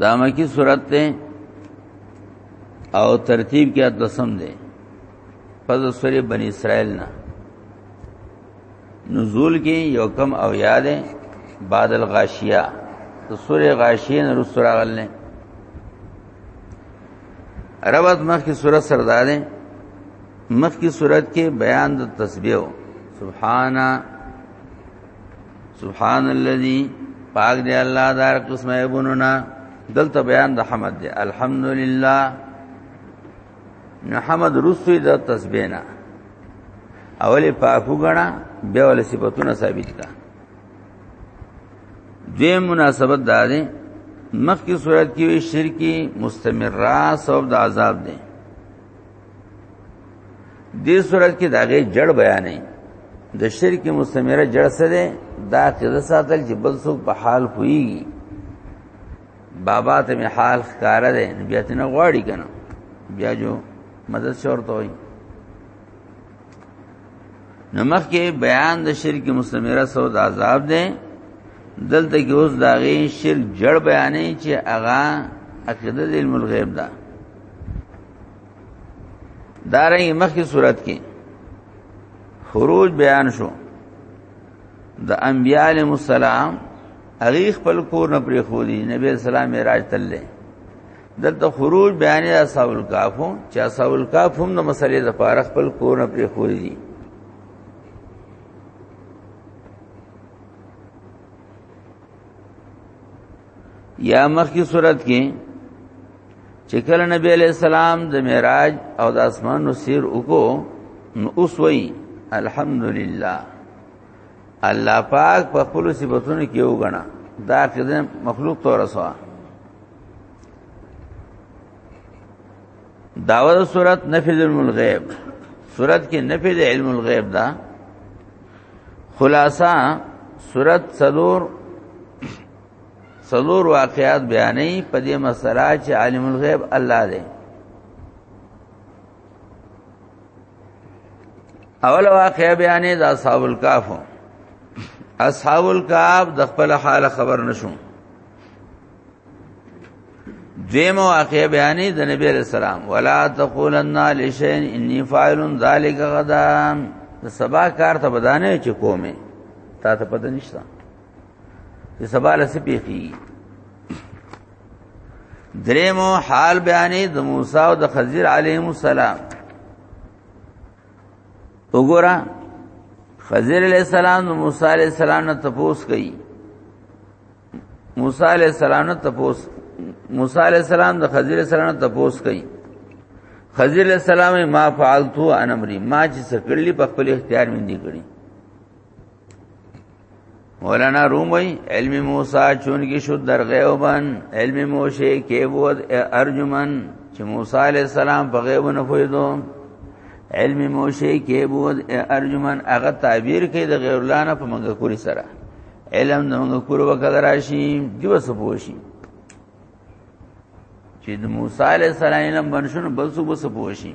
دا مکی صورت ته او ترتیب کې اتلسم دی پس سورې بنی اسرائیل نه نزول کې یو کم او یاد ہے بعد الغاشیه تو سورې غاشیه نه رسول راغل نه ربط مخ کې سورې سردار دی مخکی صورت کې بیان د تسبیح سبحان سبحان الذي پاک دی الله دار قسمه بنونا دلته بیان د حمد دی الحمدلله نحمد رسوی د تسبیحنا اولی پاکو غنا بیا ول صفاتونه ثابت کا دوی مناسبت دا دی مخکې صورت کې شرکی مستمرہ سبب د عذاب دی دې صورت کې داغه جړ بیانې د شرک مستمره جړ سره دا قضا ساتل چې بل څوک په حال کوي بابا ته می حال ښکار ده بیا ته نه غواړي کنه بیا جو مدد شورته وي نمخ کې بیان د شرک مستمره سو د عذاب ده دلته کې اوس داغه شرک جړ بیانې چې اغا عقیده د علم الغیب ده دارنګ مخکې صورت کې خروج بیان شو د انبیاء علیهم السلام هغه خپل کور نه پرې خو دي نبی اسلام معراج تللې دلته خروج بیان یا اصحاب الکاف چې اصحاب الکاف هم د مسلې د پاره خپل کور نه پرې خو دي یا مخکی صورت کې چې کله نبی علیہ السلام د معراج او د اسمان نو سیر وکړو نو اوس وی الحمدلله الله پاک په خپل صفاتونو کې وګڼه دا کده مخلوق تو رسوا داوود صورت نفی علم الغیب صورت کې نفی د علم الغیب دا خلاصہ صورت صدور سلور واقعات بیانې په دې مسله چې عالم الغیب الله دی اول واقعه بیانې د اصحاب الکهف اصحاب الکهف د خپل حال خبر نشو دیم واقعه بیانې د نبی علیہ السلام ولا تقولن لشین انی فاعل ذلک غدا سبا کار ته بدانه چې کومه تا ته پته نشته چې سبا له سپیخي درېمو حال بیانې د موسی او د خضر علیهم السلام وګوره خضر علیہ السلام د موسی علیہ السلام نه تپوس کوي موسی علیہ السلام نه تپوس موسی علیہ السلام د خضر علیہ السلام نه تپوس کوي خضر علیہ السلام ما فعلتو انا امري ما چې سکړلی په خپل اختیار مې دي کړی مولانا روم وی علم موسی چون کی شد در غیبن علم موشی کی بود ارجمن چې موسی علی السلام په غیب نه پویدو علم موشی کی بود ارجمن هغه تعبیر کوي د غیر الله نه په منګه کوری سره علم د منګه کور وکړه راشي دیو سپوشي چې د موسی علی السلام علم بنشن بل څه وسپوشي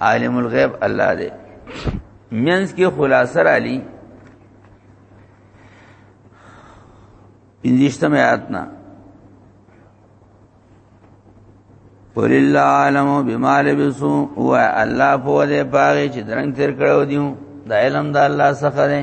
عالم الغیب الله دی منځ کې خلاصه را لې پنځشتم آیات نه قل الله علم بما لبسوا هو الله په دې پاره چې درنګ تیر کړو دیو د علم د الله څخه دی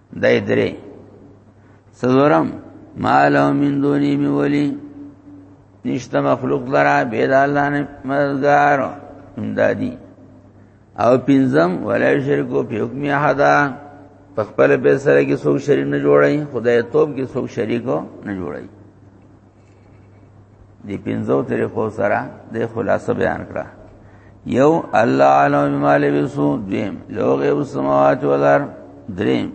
دای درې سلورم ما له من دونی می ولی نشته مخلوق لرا بيد الله نه مددگار امدادي او پنځم ولا شرکو په حکم احدا په خپل به سره کې څوک شریک نه جوړای خدای توب کې څوک شریکو نه جوړای دی پنځو طریقو سره د خلاصه بیان کړه یو الله علم بما لبسو دیم لو غیب السماوات والارض دریم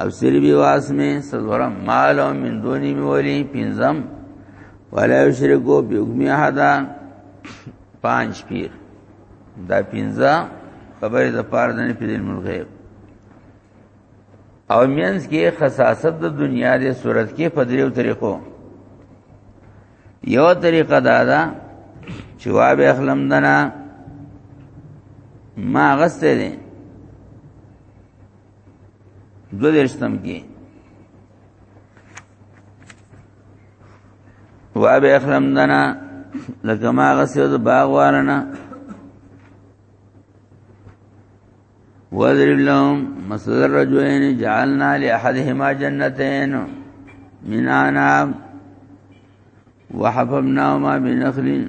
او سری بی واسمه سلورم مال من دونی مولی پنځم ولا یشرکو بیومی احدا پنځ پیر دا پنځه خبره د پاره د نه پیدل ملغیب او مینس کې خصاصت د دنیا د صورت کې په دریو طریقو یو طریقه دا ده چې واب اخلم دنا ما غسته دي دو درشتم کې واب اخلم دنا لکه ما غسه د باغ وارنه وذرب لهم مسل الرجلين جعلنا لأحدهما جنتين من عناب وحففناهما بنخل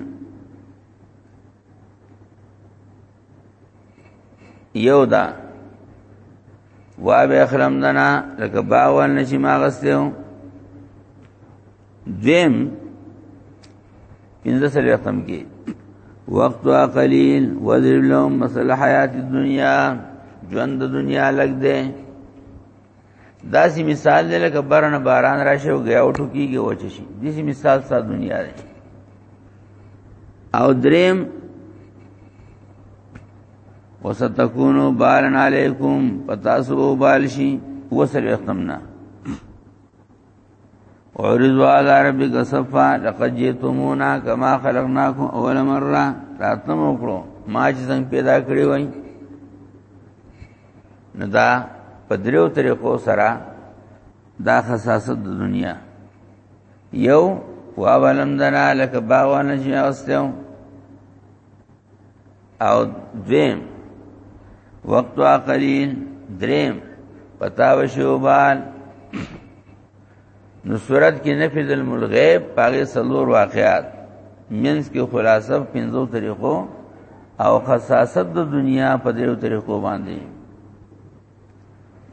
يودا واب اخرم دنا لکه باغ ورنشي ما غسیو دیم پنځه سره ختم کی وقت قلیل وذرب لهم مثل حیات الدنیا ژوند د دنیا لګ دے داسې مثال دی لکه برن باران راشه او غیا وټو کیږي وچ شي داسې مثال ستا دنیا دی او دریم وستکونو بارن علیکم پتاسو بالشی وسر اختمنا اورزو علی ربک صفا لقد جئتمونا کما خلقناکم اول مره راتم وکړو ما چې څنګه پیدا کړی وای نو دا په دریو طریقو سره دا خصاصت د دنیا یو واولم دنا لک باغوان چې اوستو او دویم وقت اقلین دریم پتاو شوبان نو صورت کې نفذ الملغیب پاګه سلور واقعات منس کې خلاصه پنځو طریقو او خصاصت د دنیا په دریو طریقو باندې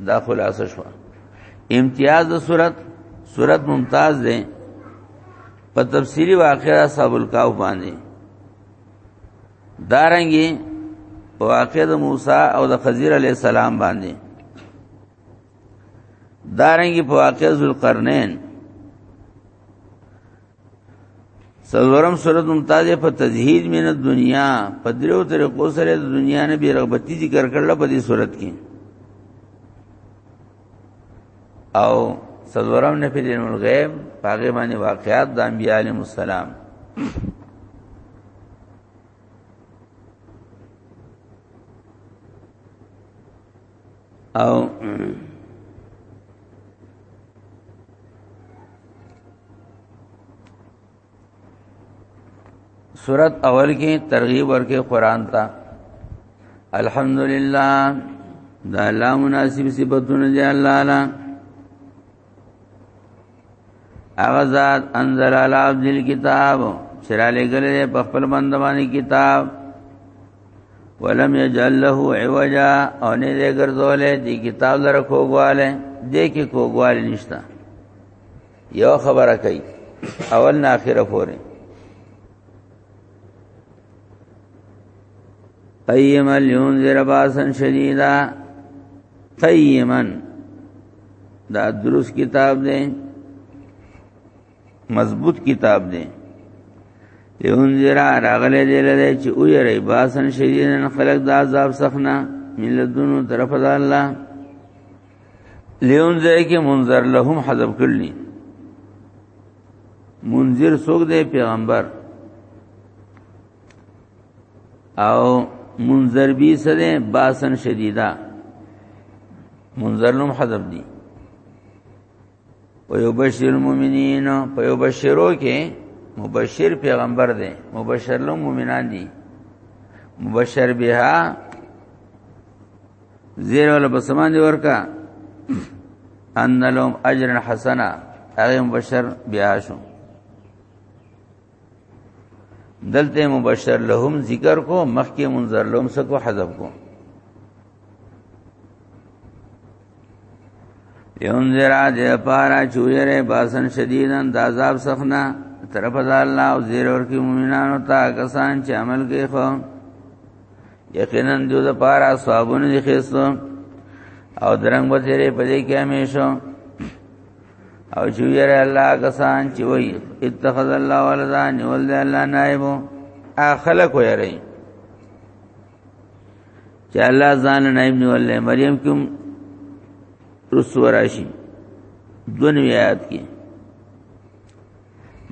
دا خلاصه شو امتیاز د صورت صورت ممتاز ده په تفسیری واقعا صاحب الکاو باندې دارنګي واقع د موسی او د خضر علی السلام باندې دارنګي په واقع ذوالقرنین سلورم صورت ممتاز په تزهید من دنیا په دریو طریقو سره د دنیا نه بی رغبتی ذکر کړل په دې صورت کې او څلورم نه پیدین الغیب پاګې باندې واقعات د انبیاء علیهم السلام او سورت اول کې ترغیب ورکې قران ته الحمدلله دا الله مناسب صفاتونه دی الله اعلی هغه ذات انزل علی عبد الكتاب چراله ګلې په خپل بندواني کتاب ولم یجعل له عوجا او نه دې ګرځولې دې کتاب لره کوګواله دې کې کوګواله نشتا یو خبره کوي اول نه اخره پورې قیما لینذر باسا شدیدا قیما دا درست کتاب دی مضبوط کتاب دی لینذر راغله دی لده چې او یری باسا شدیدا خلق د عذاب سخنه من لدونو طرف د الله لیون ځای کې منذر لهم حذف کړلی منذر څوک دی پیغمبر او منذر بی سره باسن شدیدا منذر لهم حذف دی ويبشر المؤمنين په يبشرو کې مبشر پیغمبر دی مبشر له مؤمنان دي مبشر بها زیر ولا بسمان دی ورکا ان لهم اجر حسنا هغه مبشر بیا شو دلته مبشر لهم ذکر کو مخکې منذر لهم سکو حذف کو ينذرا د پارا چويره باسن شديدن د عذاب سخنا طرف د الله او زیر ور کی مومنانو ته کسان چې عمل کوي خو یقینا د د پارا ثوابونه دي خېستو او درنګ به تیرې پدې کې همیشو او چې یې الله کسان چې وایي اتخذ الله ولدا نیول دی الله نائب اخلق وي ری چې الله ځان نائب نیول دی مریم کوم رسو راشي دونی آیات کې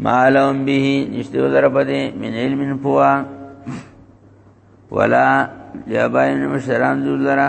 مالهم به نشته ولر پدې من علم پوا ولا لاباین مشران ذلرا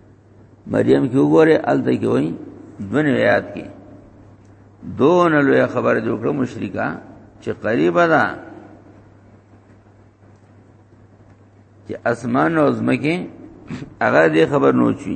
مریم کې وګوره الته کې وای دونه یاد کې دون لوی خبر دی وکړه مشرکا چې قریب ده چې اسمان او زمکه هغه دې خبر نو چی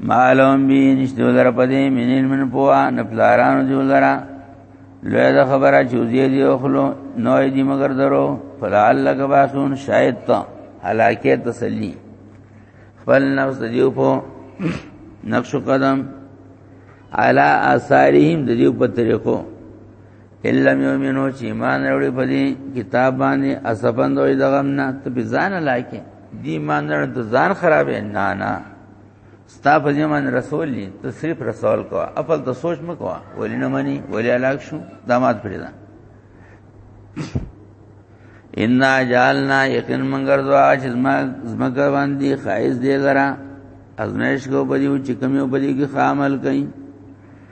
معلوم بی نشته در پدې منین من پوا نپلارانو دی ولرا لوی دا خبره چوزی دی اخلو نوې دی مگر درو فلعلک باسون شاید ته هلاکه تسلی خپل نفس دیو په نقش قدم علا آثارهم د دیو په طریقو الا یومنو چې ایمان وروړي په دې کتاب باندې اسبند وي دغه نه ته به ځان لایکه دی ایمان نه ته ځان خرابې نه نه ستا په ځمان رسول دي ته صرف رسول کو خپل ته سوچ مکو ولې نه مانی ولې علاق شو دامات پرې ده ان جالنا یقین منګر دوا چې زما زما باندې خایز دی لرا ازمیش کو په دې چې کمیو په دې کې خامل کئ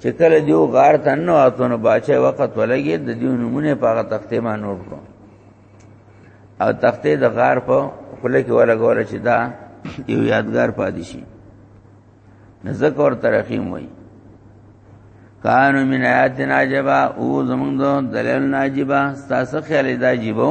چې کله دیو غار ته نو اتونو باچه وخت ولګي د دیو نمونه پاغه تختې ما نوټ کو او تختې د غار په خله کې ولګول چې دا یو یادګار پاتې شي نزدک اور ترخیم وای کانو من آیات ناجبا او زمون دو دلیل ناجبا ستاسو خیال دا جیبو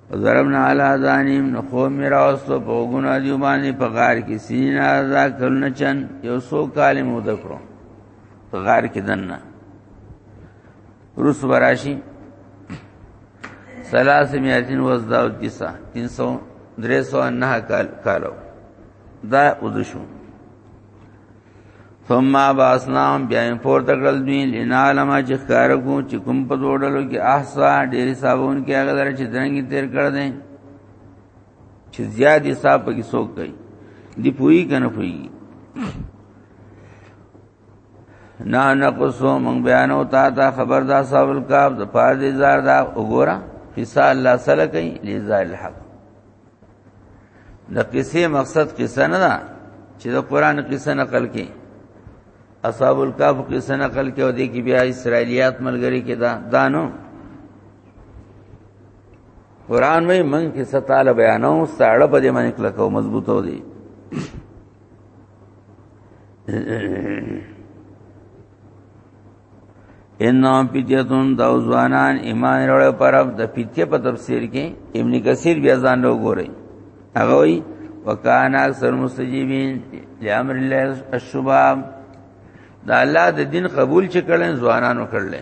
ضربنا علی اذانیم نو خو میرا واستو په ګنا دی باندې په غار کې سینا ازا کلن چن یو سو کال مو دکړو په غار کې دنه روس براشی سلاس میاتین وزداو کیسا 300 309 کال کالو دا ودشو ثم باسنام بیا پور تکړل دوی لنالم چې کارګو چې کوم په دوړلو کې احسا ډېر صابون کې هغه در چې درنګي تیر کړ دې چې زیات حساب پکې څوک کوي دی پوي کنه پوي نا نقصو من بیانو تا تا خبر دا صاحب الکاب د پاره دې زار دا وګوره حصہ الله سره کوي لزال الحق د قصې مقصد قصه نه ده چې د قران قصه نقل کې اصحاب الکهف قصه نقل کې او دې کې بیا اسرایلیات ملګری کې دا دانو قران مې من کې ستاله بیانو ستاړه په دې باندې کلکو مضبوطو دي ان پیتیتون دا ځوانان ایمان وروړ پر د پیتیه په تفسیر کې ابن کثیر بیا ځان له وګوري هغه وی وکانا اکثر مستجیبین لامر الله الشباب دا الله د دین قبول چې کړي ځوانانو کړل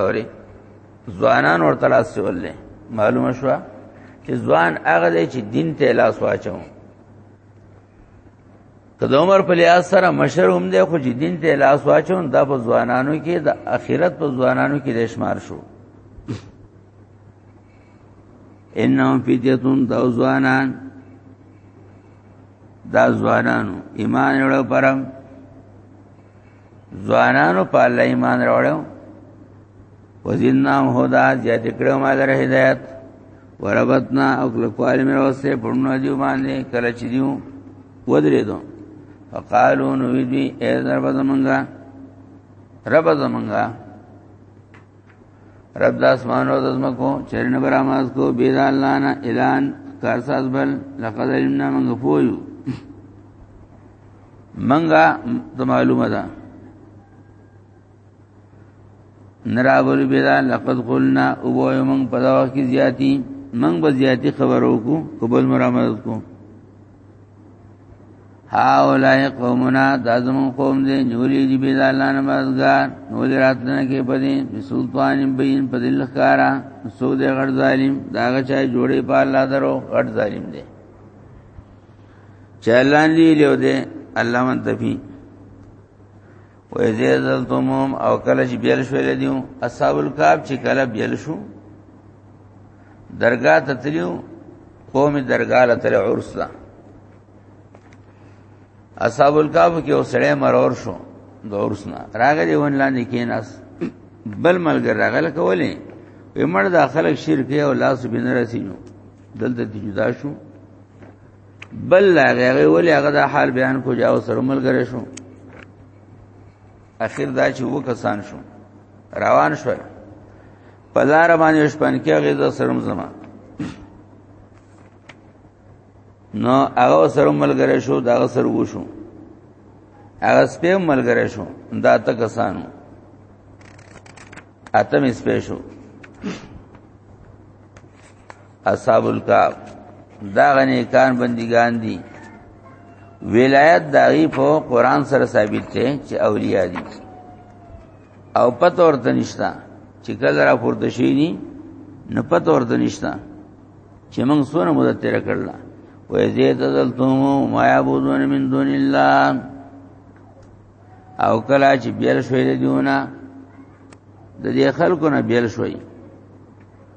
اوري ځوانان ورته لاس ولې معلومه شو چې ځوان هغه دی چې دین ته لاس واچو که د عمر په لحاظ سره مشر هم دی خو چې دین ته لاس واچون دا په ځوانانو کې د اخرت په ځوانانو کې د شمار شو انهم فیتون دا ځوانان دا ځوانانو ایمان وړو پرم ځوانانو په الله ایمان راوړو وزینام هدا زیات کړو مال هدایت وربتنا او کلکوال مې وسه پړنو دی باندې کله چې دیو ودرې دو فقالو نو دی اے رب زمونږه رب زمونږه رب د اسمان او د زمکو چرنه براماز کو بيد الله نه اعلان کارساز بل لقد علمنا من غفويو منګه د معلومه ده نراول بلا لقد قلنا او من په دا وخت کې زیاتی من به زیاتی خبرو کو قبول مرامت کو هاولای قومنا دازم قوم دې جوړې دي بل الله نمازګار نو دې راتنه کې پدې سلطان بین پدل خارا سو دې غړ ظالم داغه چا جوړې په الله درو غړ ظالم دې چې الله دې له دې الله من تفي وې دې ذلتمم او کله چې بیل شو له دیو اصحاب الکعب چې کله بیل شو درگاه ته تلو قوم درگاه له تل عرس لا اصحاب الکعب کې اوسړې مرور شو د عرس نه راغلی ون لاندې کیناس بل ملګر راغل کولې ومړ د خلک شرک او لاس بنرسینو دلته جدا شو بل هغه ولې هغه د حال بیان کو جاو سره ملګری شو اخر دا چې وو کسان شو روان شو په لار باندې شپن کې هغه د سرم زما نو هغه سره ملګری شو دا سره وو شو هغه سپه ملګری شو دا ته کسانو اتم سپه شو اصحاب الکاف دا غنی کان بندگان دي ولایت داغي په قران سره ثابت دی چې اولیاء دي او پته ورته نشتا چې کله را پورته شي دي نه پته ورته نشتا چې موږ سونه مدته تیر کړل و زید ذلتم ما یعبدون من دون الله او کله چې بیل شوی دیونه د دې خلکو نه بیل شوی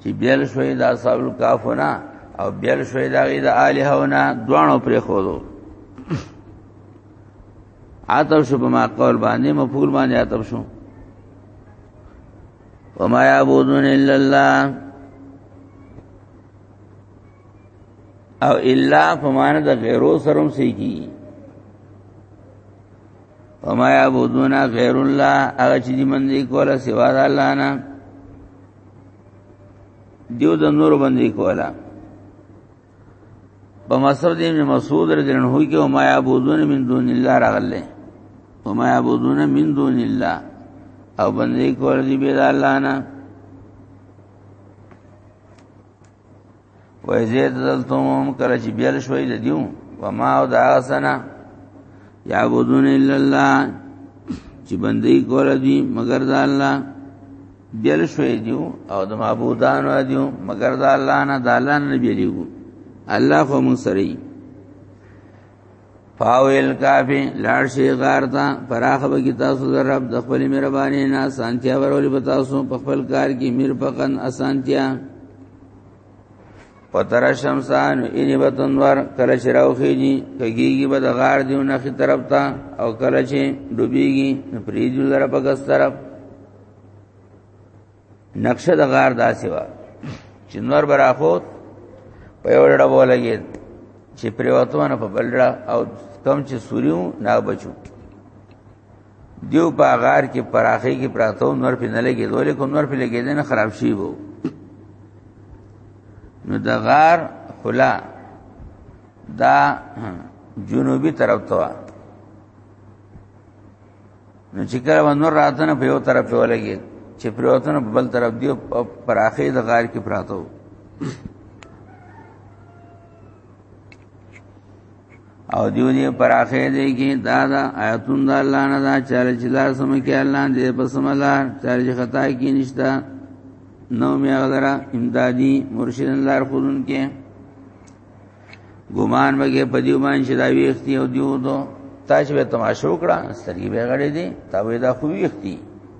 چې بیل شوی دا اصحاب الکافونه او بیل شوی دا غي د الہونه دوانو پرې خورو عتب شو په ما قول باندې مفعول باندې عتب شو وما يعبدون الا الله او الا فمانه د غیرو سرم سي کی وما يعبدون غير الله هغه چې دې من دي کوله سوا د الله نه دیو د نور باندې کوله په مصر دې ابن مسعود رضی الله عنه کې وما يعبدون من دون الله راغله وما يعبدون من دون الله او باندې کوله دې به د الله نه وای زید دلتم کله چې بیل شوي د دیو وما او دا سنا یعبدون الا الله چې بندي کول دي مگر د الله بیل شوي دیو او د معبودان و دیو مگر د الله نه د الله نه بیلیو الله خو مون سره فاویل کافی لاړ شي غار ته پراخه به کی تاسو در رب د خپل مهرباني نه سانتیا ورولې به تاسو په خپل کار کې میر پقن اسانتیا پتر شمسان اینی بتون ور کله چې راوخی دي کګیږي به د غار دیو نه خي طرف ته او کله چې ډوبېږي پریجو لره په ګس طرف نقشه د غار داسې و چې نور براخوت په یو ډډه ولګید چې پریوتونه په بل ډډه او کم چې سوریو نه بچو دیو په غار کې پراخي کې پراتو نور په نه لګي دولې کوم نور په لګي نه خراب شي وو نو د غار خلا دا جنوبي طرف ته نو چې کله ونور راتنه په یو طرف په ولګي چې پروتنه په بل طرف دی پر اخې د غار کې پراتو او دیو دی پر اخې دی کې دا دا آیاتون د الله نه دا چاله چې لار سم کې الله دې په سم لار چاله چې خطا کې نشتا نو مې غلرا امدادي مرشد لار خودن کې ګمان وګه په دې باندې چې دا ویختي او دیو دو تا چې تماشو کړه سترګې به غړې دي تا وې دا خو ویختي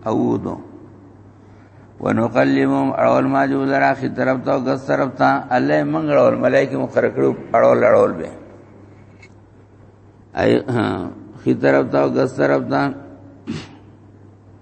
او دو ونقلبهم اول ما جو لرا خي طرف ته غس طرف ته الله منګړ او ملائکه مقرر کړو اړول اړول به اي خي طرف ته غس طرف ته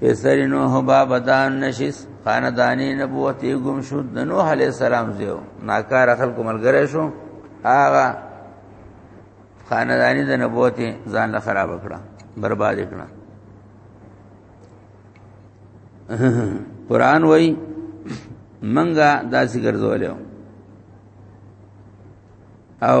پیسر نوح باب دان نشیس خاندانی نبوتی گم شو د نوح علی السلام زیو ناکار خلکو ملګری شو آغا خاندانی د نبوتی ځان له خراب کړه برباد کړه قران وای منګه داسې ګرځولیو او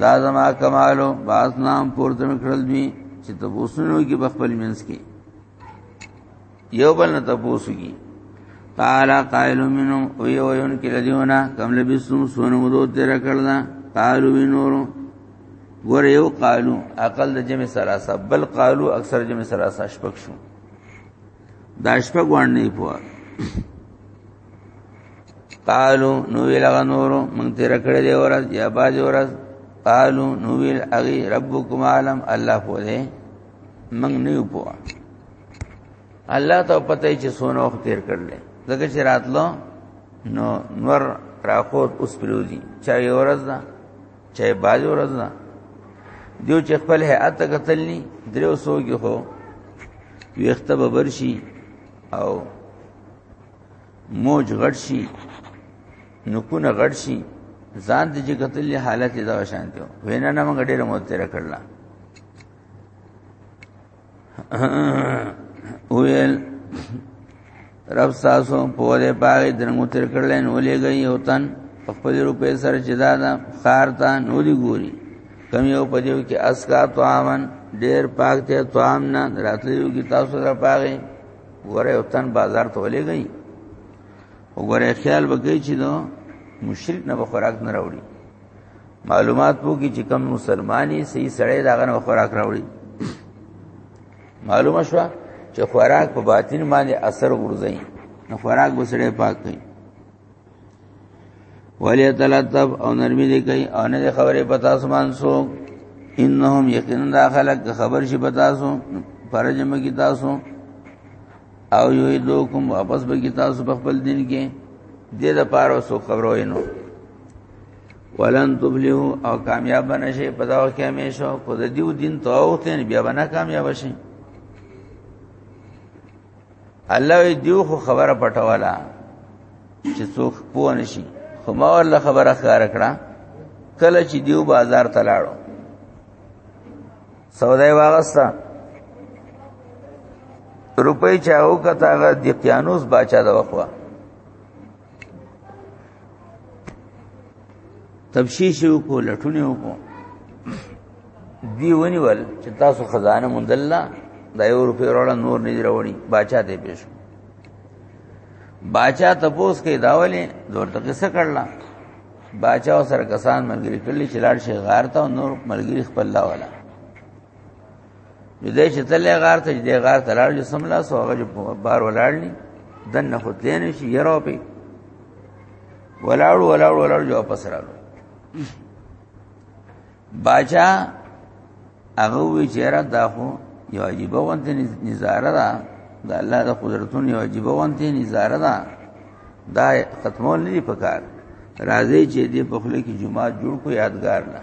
دا زما کمالو باز نام پورته کړل دوی چې تبوسونو کې بخپل منس کې یو بل نه تبوسو کې قال قائل منهم او یو یون کې لدیونا کم لبسو سونو مدو تیر کړل قالو وینورو ګور یو قالو عقل د جمع سراسا بل قالو اکثر جمع سراسا شپک شو دا شپک وانه پوه قالو نو ویل هغه نورو مونږ تیر کړی دی ورځ یا باز ورځ قالو نو ویل اغي ربکم عالم الله په دې مونږ نه یو پوه الله ته پته چې سونه وخت تیر کړل دغه چې راتلو نو نور راخوت اوس پلوزی چا یو ورځ دا چا باز ورځ دا دیو چې خپل هيئت قتلني درو سو کې هو ویخته به برشي او موج غړ شي نکونه غړ شي ځان د جګتل حالت دا شانته وینا نه موږ ډیره مو تیر کړل ویل رب تاسو په دې پاره درنګو تیر کړل نو لګي یو تن خپل روپې سره جدا ده خار ته نو دی ګوري کم یو پدیو کې اسکا طعامن ډیر پاک ته طعام نه راتلو کې تاسو را پاره وره یو تن بازار ته ولېږي وګوره خیال وکړي چې نو مشرک نه خوراک نه راوړي معلومات وو کې چې کم مسلمانې صحیح سړی داغه نه خوراک راوړي معلومه شو چې خوراک په باطن باندې اثر ورځي نو خوراک به سړی پاک کوي ولی تلطف او نرمی دی کوي او نه خبرې پتا سمان سو انهم یقینا دا خلق خبر شي پتا سو فرجم کی تاسو او یو دوکم واپس به کی تاسو په خپل دین کې دې د پاره سو خبرو نو ولن تبلیو او کامیاب نشي په دا وخت کې همیشه کو د دیو دین توغتن بیا بنا کامیاب شي الله دیو خو خبره پټواله چې څوک پوه نشي خو ما ورله خبره ښکار کړه کله چې دیو بازار ته لاړو سودای واغستا روپۍ چاو کته غ د قیانوس باچا د وخوا تبشیش یو کو لټونه یو کو دی ونیول چې تاسو خزانه مندله د یو روپې وروړه نور نه دروړي باچا ته پیش باچا تپوس کې داولې دورته قصه کړل باچا سره کسان ملګری کړل چې لاړ شي غار ته نور ملګری خپل لا ولا دې چې تلې غار ته دې غار ته لاړ چې سم لاس او هغه بار ولاړ ني دنه خو دې نه شي یره په ولاړ ولاړ ولاړ جو واپس راغلو باچا هغه وی چیرې دا خو یو عجیب وانته نظاره ده دا الله د قدرتونو یو عجیب وانته نظاره ده دا ختمول نه پکار راځي چې دې په خله کې جمعه جوړ کو یادګار نه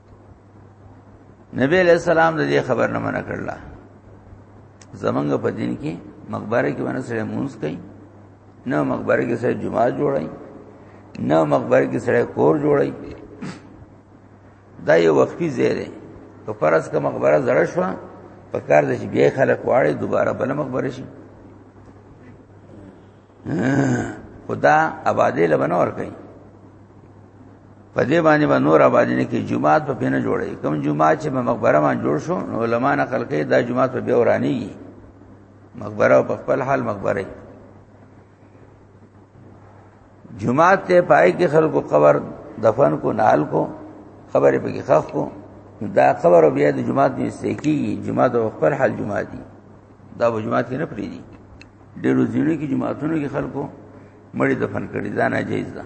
نبی علیہ السلام د دې خبر نه منع کړل زمنګ په دین کې مقبره کې باندې سره مونږ کوي نه مقبره کې سره جمعه جوړای نه مقبره کې سره کور جوړای دا یو وقفي زیره په فرض کا مقبره زړه شو په کار د بیا خلک واړي دوباره بل مقبره شي خدا آبادې لبنه ور کوي په دې باندې به نور آبادې نه کې جمعات په پینه جوړي کوم جمعات چې په مقبره باندې جوړ شو نو علما نه خلکې دا جمعات په بیا ورانی مقبره په خپل حال مقبره جمعات ته پای کې خلکو قبر دفن کو نال کو خبرې په کې خخ کو دا خبر بیا د جمعات نه استکی جمعات په خپل حال جمعات دي دا به جمعات نه پریدي ډیرو ځینو کې جماعتونو کې خلکو مړی دفن کړي دا ناجیز ده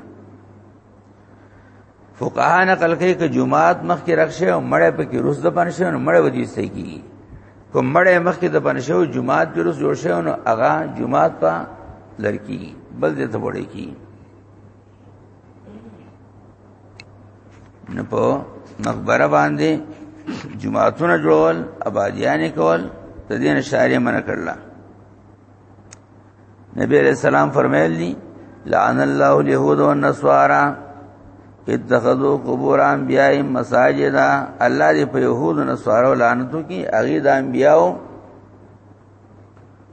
فقها نقل کوي چې جمعات مخ کې رخصه او مړې په کې روز د پنځه او مړې ودی سي کی کوم مړې مخ کې د پنځه او جمعات کې روز جوړ شي او هغه جمعات په لړکی بل دې ته وړي کی نه په مقبره باندې جمعهتون جوړول آبادیان کول د دین شارې من کړل نبی علیہ السلام فرمایلی لعن الله اليهود والنصارى اتخذوا قبور انبیاء مساجدا الله دې په يهود او نصارو لعنت وکي اغي د انبیاو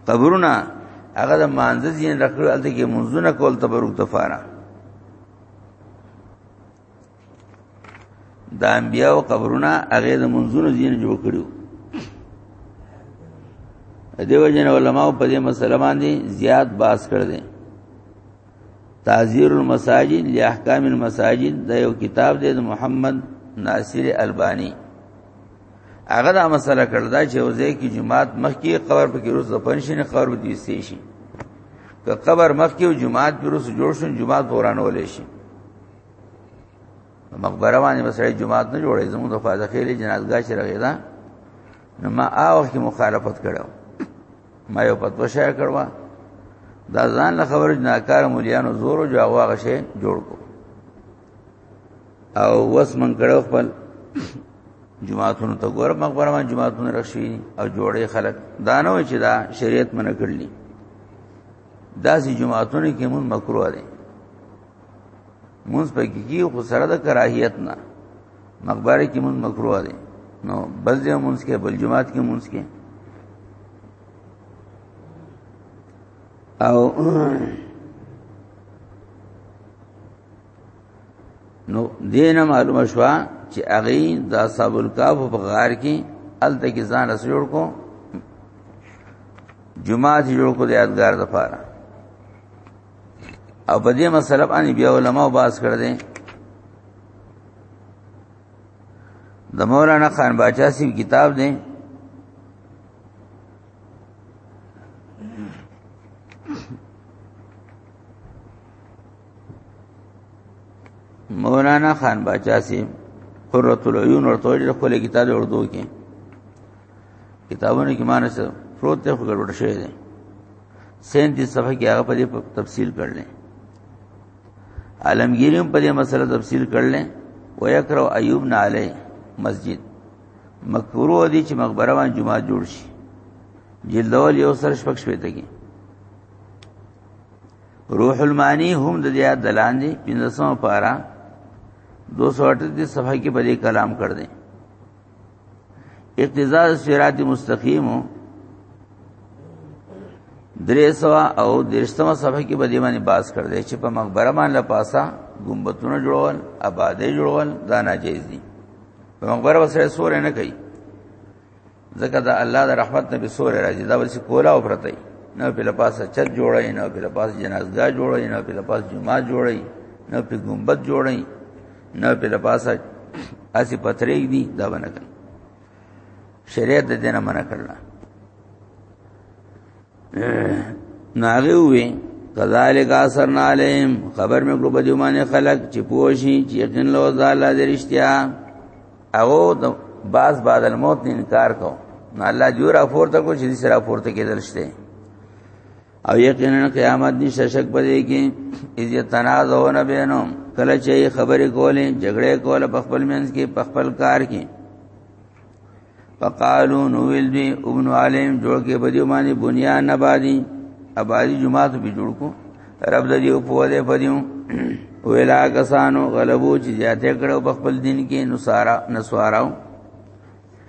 قبرونه هغه د مانځ ځین رکړو الته کې منځونه کول تبرک دفاره د انبیاء او قبرونه هغه د منځونو ځین جوړ کړو دیو جن علماء په دې مسله باندې زیات باس کړ دي تعذير المساجد لاحکام المساجد دا یو کتاب دی د محمد ناصر البانی هغه دا مسله کړل دا چې وزې کې جماعت مخ کې قبر په کې روز د پنځشنې قبر به دي سي شي که قبر مخ کې او جماعت پر روز جوړ شون جماعت پورانه ولې شي مقبره باندې مسله جماعت نه جوړې زموږ د فاضل خېلې جنازګاه چې راغی دا نو ما آوخ کی مخالفت کړو ما یو پتو شای کړوا دا ځان له خبر جناکار مليانو زور جو هغه غشه جوړ کو او وس من کړو خپل جماعتونو ته ګور مقبره ما جماعتونو رخصي او جوړې خلک دا نه و چې دا شریعت منع کړلی دا سي جماعتونو کې مون مکروه دي مونږ په کې کی خو سره د کراهیت نه مقبره کې مونږ مکروه دي نو بل ځای مونږ کې بل جماعت کې مونږ کې او نو دینه معلومه شو چې اغي د اصحاب الکاف په غار کې الته کې ځان رسول جوړ کو جمعه جوړ کو د یادګار لپاره او په دې مسله باندې بیا علماء باز کړ دي د مولانا خان باچا سی کتاب دی مولانا خان باچا سی قرۃ العیون ورته خپل کتاب اردو کې کتابونه کې مانه څه پروت ته ګډوډ شوی دی 37 صفحه کې هغه په دې تفصیل کړل عالمگیریم په دې مسله تفصیل کړل و یکرو ایوب نه علی مسجد مکروه دي چې مقبره باندې جمعه جوړ شي جلد اول یو سر شپږ شوي ته کې روح المانی هم د دې دلان دي 1500 پارا 238 صفحه کې په دې کلام کړ دي اقتضاء صراط مستقیم درې سوا او درشتمه صفحه کې بدی باندې باس کړ دې چې په مقبره باندې لپاسا ګمبتونه جوړول آبادې جوړول دا ناجیز دي په مقبره وسره سور نه کوي ځکه دا الله د رحمت نه به سور راځي دا ورسې کولا او پرته نه په لپاسا چت جوړای نه په لپاس جنازګاه جوړای نه په لپاس جمعه جوړای نه په ګمبت جوړای نه په د پاسه اسی پترې دي دا باندې کړ شریعت دې نه منع کړل ناغه وی کذالک اثرنا علیم خبر مې کړو بده معنی خلق چې پوښي چې یقین لو زاله دې رښتیا هغه د باز بعد الموت نه انکار کو نو الله جوړه فورته کو چې سره فورته کېدل شته او یقینا قیامت نشه شک پدې کې اذ یتنازعون بینهم کله چې خبرې کولې جګړې کوله په خپل منځ کې په خپل کار کې فقالو نو ویل دی ابن علیم جوړ کې په دې باندې بنیان نه بادي ابادي جمعات به جوړ کو رب د دې په دې په دې ویلا کسانو غلبو چې زیاته کړو په خپل دین کې نصارا نسواراو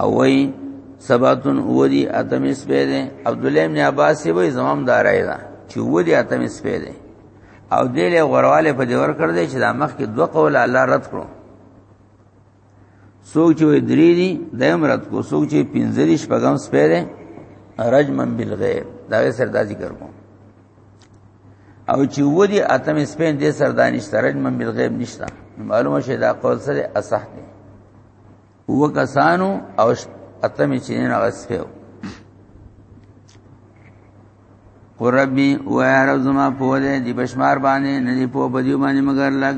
او وی سباتون ودی اتم سپه دی عبد الله ابن عباس وی زمام دارای دا چې ودی اتم سپه دی او دل غرواله په دیور کړ دی چې د مخ کې دوه قول الله رد کړو سوک چې درې دي دیم رد کو سوک چې پنځه دي شپږم سپه دی رجمن بالغیب دا سر دا ذکر کوم او چې ودی اتم سپین دې سردانش ترج من بالغیب نشتا معلومه شه دا قول سره اصح دی و کسانو او اتمه چینه غسفه قر ربی و یا رب زما په دې دی بشمار باندې نه دی په بدیو باندې مگر لګ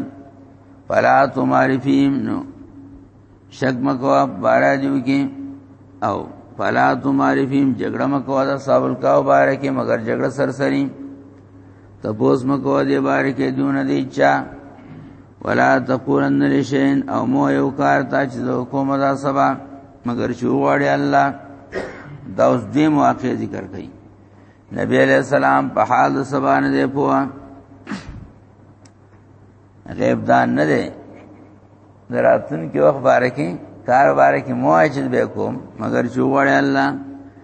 فلا تمارفیم نو شک مکو بارا دیو کې او فلا تمارفیم جګړه مکو دا سوال کاو بار کې مگر جګړه سرسری تپوس مکو دې بار کې دون دی چا ولا تقولن لشین او مو یو کار تا چې زه کوم دا سبا مگر چې وړي الله دا اوس دې مواقع ذکر کړي نبی علیہ السلام په حال سبا نه دی پوها غیب دان نه دی دراتن کې وخت بارکه کار بارکه مو اچل به کوم مگر چې وړي الله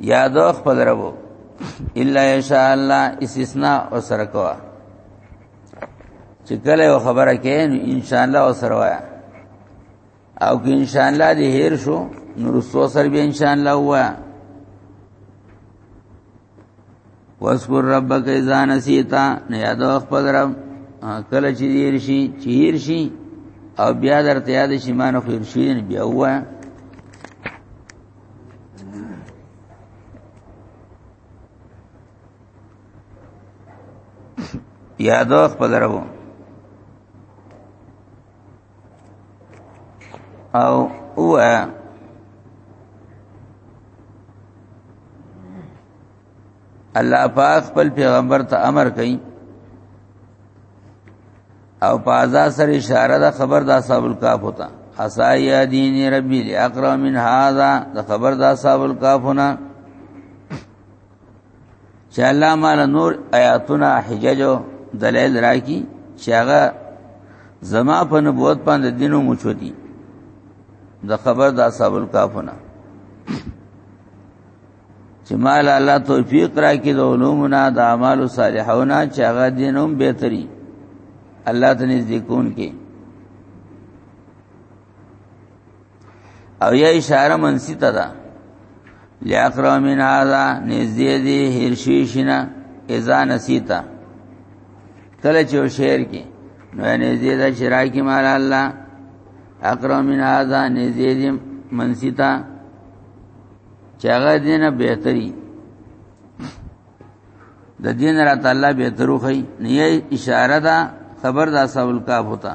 یادو خپل رب الا ان شاء الله استثناء او سره کوا چې کله یو خبره کې ان شاء الله او سره وایا او که ان شاء الله دې هیر شو نو رسو سره به ان شاء الله وایا واذكر ربك اذا نسيت نه یاد خپل رب کله چې دیر شي چیر شي او بیا درته یاد شي مان خو شي بیا وای یادو خپل رب او او الله پاک خپل پیغمبر ته امر کوي او په ازا سره اشاره ده خبر د اصحاب الکاف ہوتا حسایا دین ربی لاقرا من هذا د خبر د اصحاب الکافنا چې الله مال نور آیاتونه حجج دلایل راکی چې هغه زما په نبوت باندې دینو موچو دي د خبر د اصحاب الکافونه چې مال الله توفیق راکې د علومنا د اعمال صالحونا چې هغه دینوم بهتري الله ته نږدې کون کې او یا اشاره منسی ته ده لاقرا من هذا نزدې دي هرشیشنا اذا نسیتا کله چې شعر کې نو نزدې ده شرای کې مال الله اقرا من هذا نزدې دي منسیتا چاغه دینه بهتري د دین را تعالی بهترو خي نه اشاره ده خبر دا سوال کا ہوتا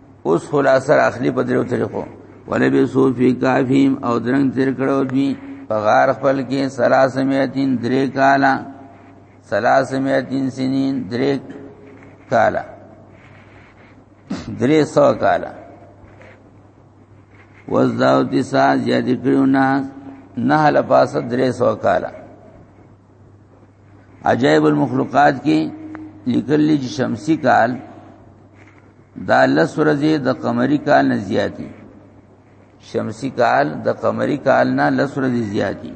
اوس خلاصه اخلي په دریو طریقو ولبي صوفي کافیم او درنګ تیر کړو دوی په غار خپل کې سلاسمیتین درې کالا سلاسمیتین سنین درې کالا درې سو کالا وزداو تیسا زیادی کریو ناس نه لپاسه درې سو کالا عجائب المخلوقات کې لیکل چې شمسی کال دا لس ورځې د قمری کال نه زیاتی شمسی کال د قمری کال نه لس ورځې زیاتی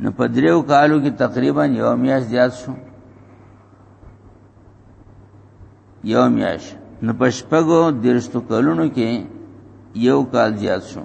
نو په دریو کالو کې تقریبا یو میاش زیات شو یو میاش نو په شپږو درشتو کلونو کې یو کال زیات شو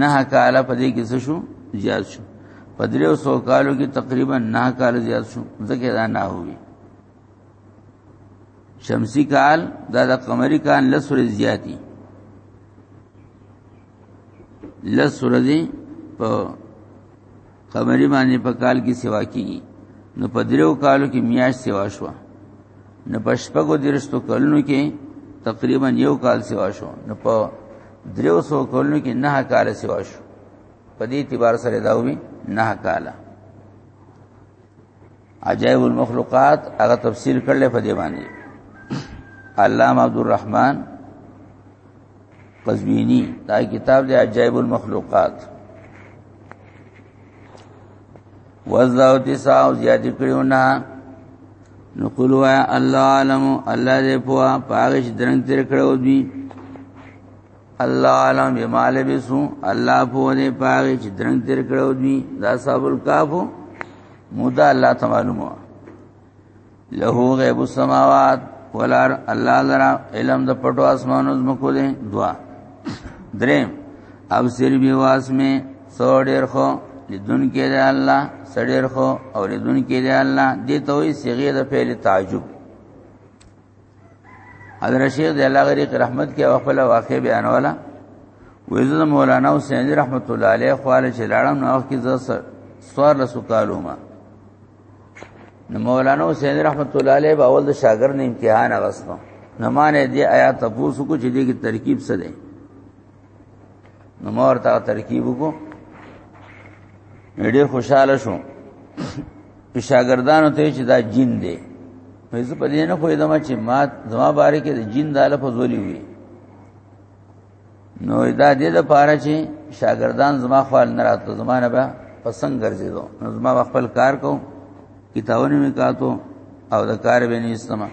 نه کال په دې کې څه شو زیات شو په دریو سو کالو کې تقریبا نه کال زیات شو ځکه دا نه وي شمسی کال دا د قمری کال لسور زیاتی لسور دی په قمری باندې په کال کې سیوا کیږي نو په دریو کالو کې میاش سیوا شو نو په شپږو درستو کلونو کې تقریبا یو کال سیوا شو نو په دریو سو کلونو کې نه کال سیوا شو په دې اعتبار سره دا وي نه کاله عجائب المخلوقات هغه تفسیر کړل په دی باندې علامه عبدالرحمن قزوینی دا کتاب دی عجائب المخلوقات وزاو تساو زیادی کړیو نه نقول وا الله علم الله دې پوا پاغش درنګ تیر کړو دی الله علم بما لبسو الله په دې پاره چې درنګ تیر کړو دي دا صاحب الکافو مودا الله تعالی مو له غیب السماوات ولار الله لرا علم د پټو اسمانو زمکو دي دعا دریم اب سر بی واس میں سو ډیر خو لدون کې دی الله سړیر خو او لدون کې دی الله دې ته وي صيغه د فعل تعجب حضرت شیخ د الله غریق رحمت کې خپل واقع بیانوله وېزه مولانا حسین رحمت الله علیه خواله چې لاړم نو وخت کې زه سوار لسو کالو ما نو مولانا حسین رحمت الله علیه باول د شاګرد نه امتحان اغستو نو مانه دې آیات تاسو کو چې دې کې ترکیب څه ده نو مور تا ترکیب وکړو ډېر خوشاله شو په شاګردانو ته چې دا جین دی مې زه په دې نه خو دما چې ما زما باره کې د جین د الف زولي وي نو دا دې د پاره چې شاګردان زما خپل نه راتلو زما نه به پسند ګرځیدو نو زما خپل کار کو کتابونه مې کاتو او د کار به نه استعمال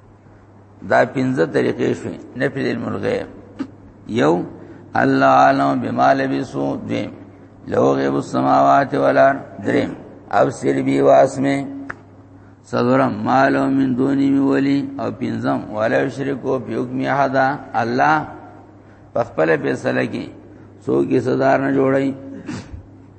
دا پنځه طریقې شوې نه په علم الغیب یو الله علم بما لبسو دیم لو غیب السماوات والارض دریم او سر بی واسمه سلورم مالو من دونی می ولی او پنځم ولا شرکو بیوک می حدا الله په خپل فیصله کې څوک یې صدر نه جوړي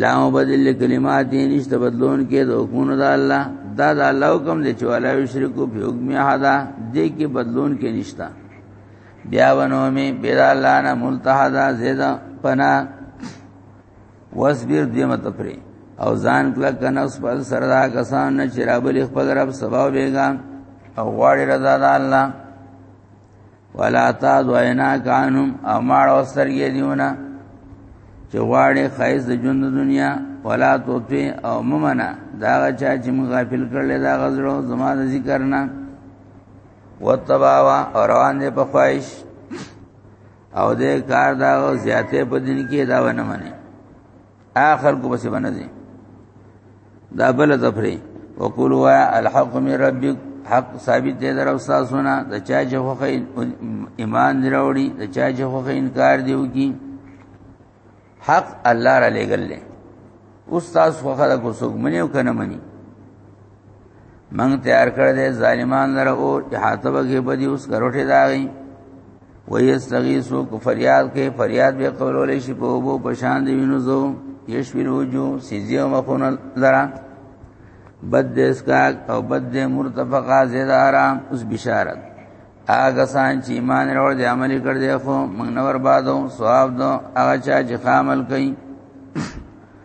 لا مبدل کلمات یې نشته بدلون کې د حکمونو د الله دا د الله حکم دی چې ولا یشرکو په حکم حدا دې کې بدلون کې نشته بیا ونو می بیر الله نه ملتحدا زید پنا واسبیر دې مت پرې او ځان کله کنه خپل سره دا کسان نه چې رابل خپل رب سبا بیګا او غواړي رضا د الله ولا تا دوینا کانم اماړ اوسترګې دیونه چې غواړي خیز د ژوند دنیا ولا توتی او ممنه دا چا چې موږ غافل کړل دا غزړو زما د ذکر نه وتباوا او روان دي په خواهش او دې کار دا زیاته په دین کې دا ونه مني اخر کو بس باندې دي دا بل تفری وقولوا الحق من ربک حق ثابت دی در استاد سنا د چا چې خوخه ایمان دروړي د چا چې خوخه انکار دیو کی حق الله را لګل له استاد خوخه د کوڅوک منی او کنه منی من تیار کړ دې ظالمان لره او احاطه بګي بدی اوس کروټه داغي ويستغيثو کو فریاد کې فریاد به قبول شي په وبو پشان دی وینو زو یشویل وجو سیزیو مخون لرا بد اسکاک او بد مرتفقا زید آرام اس بشارت آګه سان چې ایمان وروړ دي عمل کړ دی خو موږ نور بادو ثواب دو هغه چا چې عمل کوي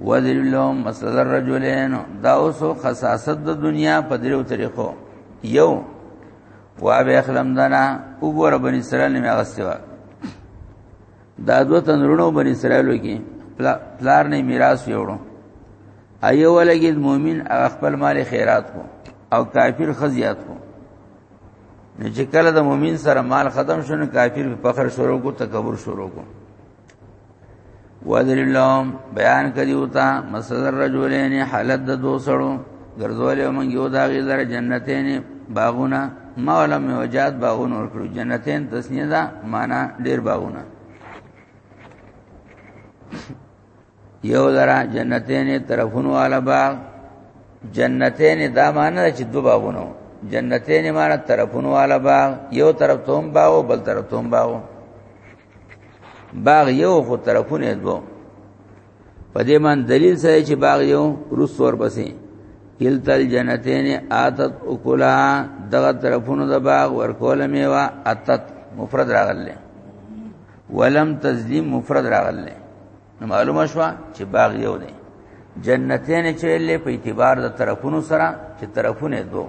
وذل لهم مثل الرجلين دا اوسو خصاصت د دنیا په دریو طریقو یو وا به خلم دنا وګوره بنی اسرائیل نه غستوا دا دوه تنرونو بنی اسرائیل کې پلار نه میراث یوړو ایو ولګید مؤمن خپل مال خیرات کو او کافر خزیات کو نو چې کله د مؤمن سره مال ختم شونه کافر په فخر شروع کو تکبر شروع کو وذللهم بیان کړي او تا مسل رجلین حالت د دو سړو ګرځولې مونږ یو دا غي در جنتین باغونه ما علم وجات باغونه ورکړو جنتین تسنیه دا معنا ډیر باغونه یو درا جنتین طرفونو والا باغ جنتین دا معنا چې دو باغونه جنتین معنا طرفونو والا باغ یو طرف ته هم باغ او بل طرف ته هم باغ باغ یو خو طرفونه دو په دې باندې دلیل سره چې باغ یو روس ور پسې کلتل جنتین آتت اکلا دغه طرفونو د باغ ورکول میوا اتت مفرد راغله ولم تظلیم مفرد راغله نو معلومه شو چې باغ یو دی جنتین چې له په اعتبار د طرفونو سره چې طرفونه دوه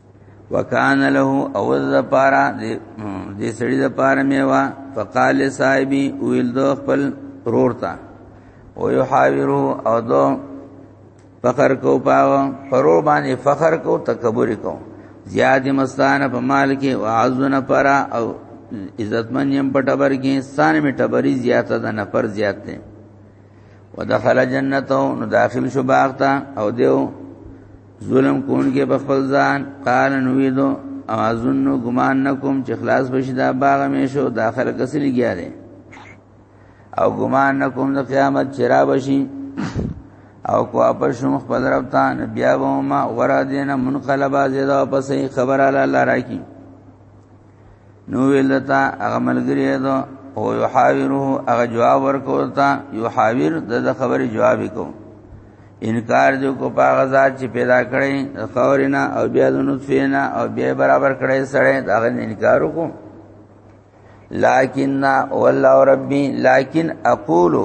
وکانه له او ذ پارا دې سړي د پارا میوا فقال صاحبي ویل دو خپل رورتا او یحاورو او دو فخر کو پاو پرو باندې فخر کو تکبر کو زیاد مستانه په مال کې وعزن پرا او عزتمن يم په ټبر کې ستانه می ټبري زیاته ده نفر زیات ده ودخل جنته نو داخل شو باغ ته او دیو ظلم کوونکې په خپل ځان قال نویدو او اظن ګمان نکوم چې خلاص بشي دا باغ مې شو داخل کسلی ګیاره او ګمان نکوم د قیامت چرا بشي او کو اپر شم خپل رب ته بیا وما ورا دینه منقلبا زیدا پسې خبر الله راکی نو ویلتا هغه ملګری دو او یحاوره هغه جواب ورکوتا یحاور د خبرې جواب کو انکار جو کو پاغه ذات چې پیدا کړي خورینا او بیا د نطفینا او بیا برابر کړي سره دا غن انکار وکړو لكن والله ربي لكن اقول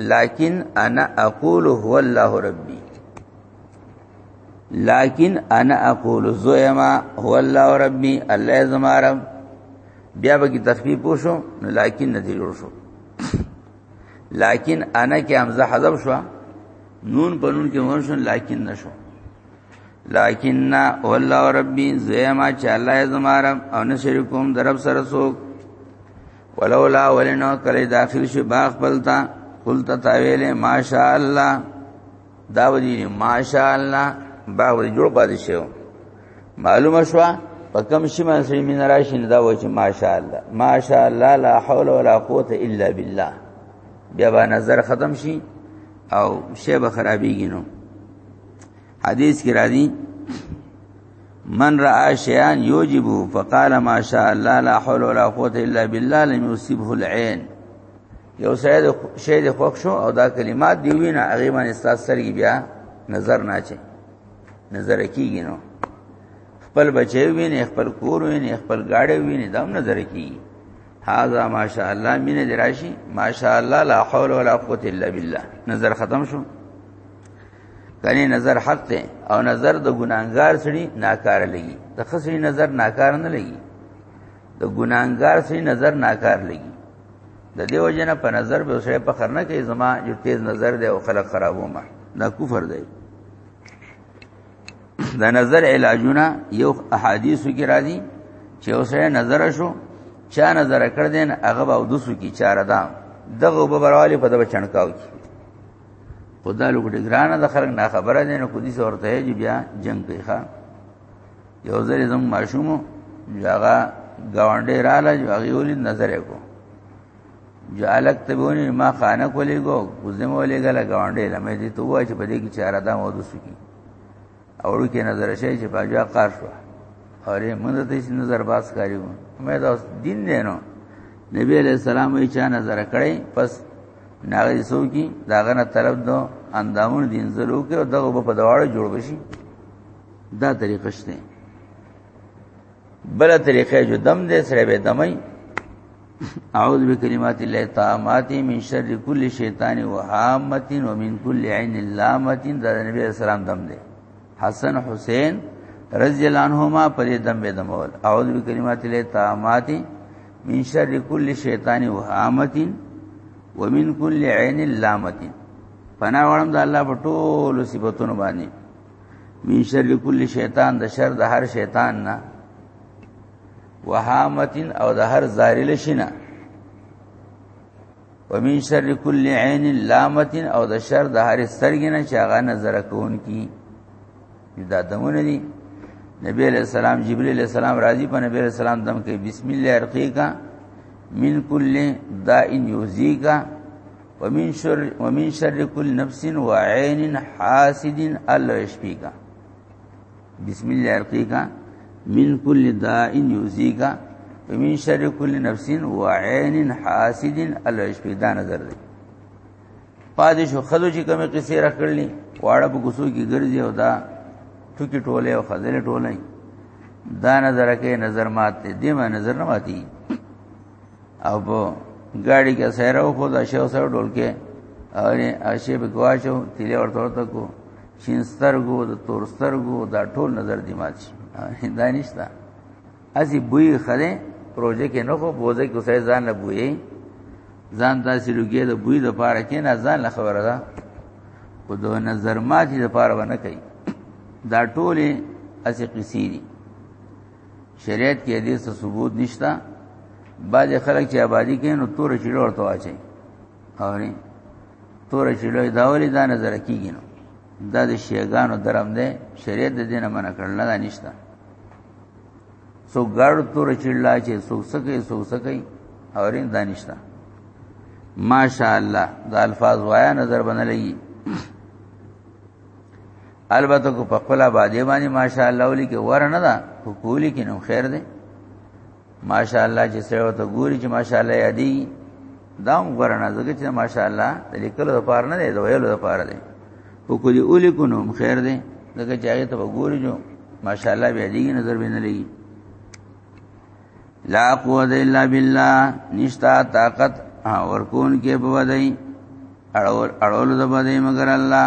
لكن انا اقول هو الله ربي لكن انا اقول زویما هو الله ربي الله زما رب بیا به کی تخفیف وشو نو لكن نذیر وشو لكن انا کې حمزه حذف شو نون بنون کې ورشن لكن نشو لكن هو الله ربي زویما چې الله زما رب او نه شریکوم درب سره څوک ولولا ولنو کله داخل شي باغ پلتا قلت تاویل ماشاء الله دا ودی ماشاءالله باغ ور جوړ پاتې شو معلومه شو په کم شي ما سي مين راشي دا و چې ماشاءالله ماشاءالله لا حول ولا قوت الا بالله بیا به نظر ختم شي او شی به خرابېږي نو حدیث کې راځي من را شیان یوجب فقال ما شاء الله لا حول ولا قوت الا بالله لم يصيبه العين یو سید شید خوښ شو او دا کلمات دی وینا هغه باندې ستاسو سرګي بیا نظر نه چي نظر کیږي نو خپل بچي ویني خپل کور ویني خپل گاډي ویني دا هم نظر کیږي هاذا ماشاء الله مینه دراشي ماشاء الله لا حول ولا قوت الا بالله نظر ختم شو کني نظر حق ته او نظر د ګناګار سړي ناکار لګي د خسري نظر ناکار نه لګي د ګناګار سي نظر ناکار لګي د دیو جن په نظر به اوسه په خرنه کې زما یو تیز نظر دی او خلق خرابو ما دا کفر دی دا نظر علاجونه یو احادیثو کې راځي چې اوسه نظر شو چا نظر کړ دین هغه به ودسو کې چار دا دغه به برالی په دغه چڼکاو کې خدای لوګ ډګرانه د خلک نه خبره دین کو دي ورته بیا جنگ کوي ښا یو ځل زموږ ماشوم هغه گاونډي رااله جو هغه ولې نظر کو جو الک تبونی ما خانه کولې کو کوزم ولې غلا گاونډي لمه دي ته وای چې په دې کې چاره دا مو دوسو کی اورو کې نظر شي چې باجا قار شو اورې موږ ته هیڅ نظر باز کاریو مې دا دین دی نو نبی علیہ السلام یې چا نظر کړی پس ناغې سو کی داغه نه طرف دو اندامون دین زلو کې او دغه په دواړه جوړ بشي دا طریقه شته بل طریقه جو دم دې سره به دمای اعوذ بکلمات الله التامات من شر كل شیطان وهامه ومن كل عين لامه دا نبی اسلام دم دې حسن حسین رضی الله عنهما پر دم به دمول اعوذ بکلمات الله التامات من شر كل شیطان وهامه ومن كل عين لامه پناه وړم د الله په ټولو صفاتونو باندې من شر کل شیطان د شر د هر شیطان نه وهامتن او د هر زارل شنه ومن شر کل عین لامتن او د شر د هر سترګې نه چې هغه نظر کون کی دا دمونه دي نبی علیہ السلام جبرئیل علیہ السلام راضی په نبی علیہ السلام دم کې بسم الله ارقیکا من کل داء یوزیکا ومن شر ومن شر كل نفس وعين حاسد الله يشفيك بسم الله يرقيك من كل داء يؤذيك ومن شر كل نفس وعين حاسد الله يشفيك دا نظر دی پادې شو خلو چې کومه قصې راکړلې واړه په کوسو کې ګرځي او دا ټکی ټوله او خزلې ټوله دا نظر کې نظر ماته دې ما نظر نه ماتي او په ګاډي کې سره خو دا شو سره ډول کې او نه اشی به گواچو تیلې ورته ورته کو شین سترګو د تور سترګو دا ټول نظر دی مات شي دا نشتا اسی بوی خره پروژه کې نه خو بوزه کې وسه ځان نه بوی ځان تاسو لګي د بوی د پاره کې نه ځان له خبره ده په دوه نظر ماتي د پاره ونه کوي دا ټوله اسی قصې دي شریعت کې دې څه ثبوت نشتا بعض خلک چې آبادی کوي نو تور چیړو ورته واچي اوري تور چیړو دا ولې دا نظر کیږي نو دا د شیګانو درم دی شریعت د دینه منع کړل نه نشتا سو ګړ تور چیړلا چې سو سکه سو سکه اوري دا نشتا ماشاءالله دا الفاظ وایا نظر بنلې البته کو په خپل آبادی باندې ماشاءالله ولي کې ور نه ده خو کولی کې نو خیر ده ماشاءالله چې سره ته ګوري چې ماشاءالله یادي دا ور نه زګ چې ماشاءالله د لیکلو لپاره نه دی د ویلو لپاره دی خو کولی اولی کو نو خیر ده دغه چاغه ته ګوري جو ماشاءالله به دې نظر به نه لګي لا قوت الا بالله نشتا طاقت اور کون کې بودای اړول اړول د بده مگر الله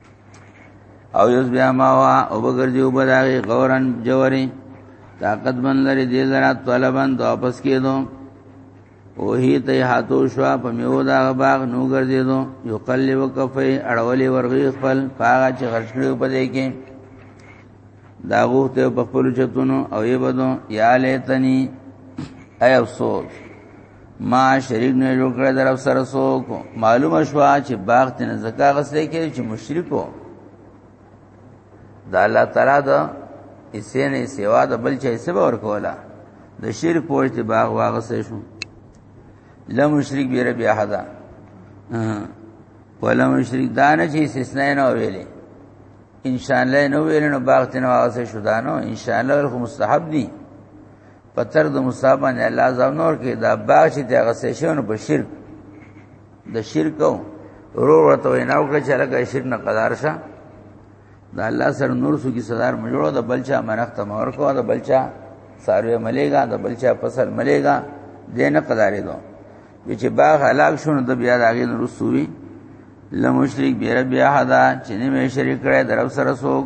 او یوز بیا ما وا او بغرجو بداغي غورن جووري طاقت من لري دې لرا طلبان د واپس کېدو او هی ته هاتو شو په میو دا باغ نو ګرځېدو یو قلب کفې اړولې ورغي خپل پاغه چې خرج کړو په دې کې دا غوته په خپل چتونو او یې بدو یا لیتنی ای افسوس ما شریک نه جوړ کړی در رب سره څوک معلومه شو چې باغ تن زکا غسې کې چې مشرکو دا الله تعالی دا اسې نه سیوا د بل چا سبا ور کولا د شرک پوښتې باغ واغسې شو لم مشرک به رب احد ولا مشرک دانه چې استثناء نه ویلې ان شاء الله نو ویل نو باغ تن واغسې شو دانو ان شاء الله خو مستحب دي پتر د موسی باندې الله ځو نور کې دا باغ چې دغه سیشن په شرک د شرک او ورور ورته وینا وکړه چې لکه شرک نه قدار شه دا الله سره نور سو کی صدر مجړو د بلچا منخت مور کو د بلچا ساروی ملېګا د بلچا فصل ملېګا دینه قدارې دو چې باغ هلاک شونه د بیا داګې نور سوی لمشرک بیر بیا حدا چې نه مې شریک کړي درو سره سوک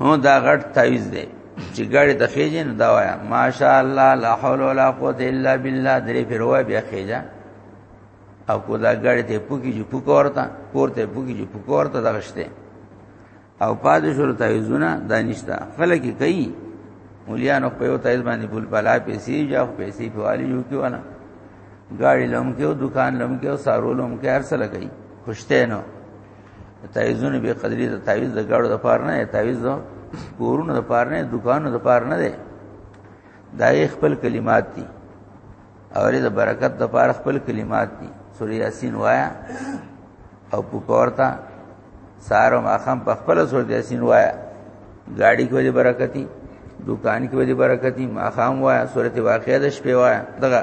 هو دا غټ تعویز دی چې ګاډي ته خېجې نه دا وایا ماشاء الله لا حول ولا قوت الا بالله درې په روای بیا خېجا او کو دا ګاډي ته پوکي جو پوک ورتا پورته پوکي جو پوک ورتا دغشته او پاد شروع تعویزونه دانشتا خلک کوي مولیانو په یو تعویز باندې بول بلا پیسې یا پیسې په والی یو کې ونه ګاډي لوم کې او دکان لوم کې او سارو لوم کې هر څه لګي خوشته نو تعویذونه به قدرې د تعویذ د گاړو د پار نه تعویذ د کورونو د پار نه دکانو د پار نه دی دا خپل کلمات دي او د برکت د پار خپل کلمات دي سورې یاسین وایا او پکورتا سارو ماخم په خپل سورې یاسین وایا گاڑی کې وجه برکتی دکان کې وجه برکتی ماخام وایا سورې واقعې د شپې وایا دغه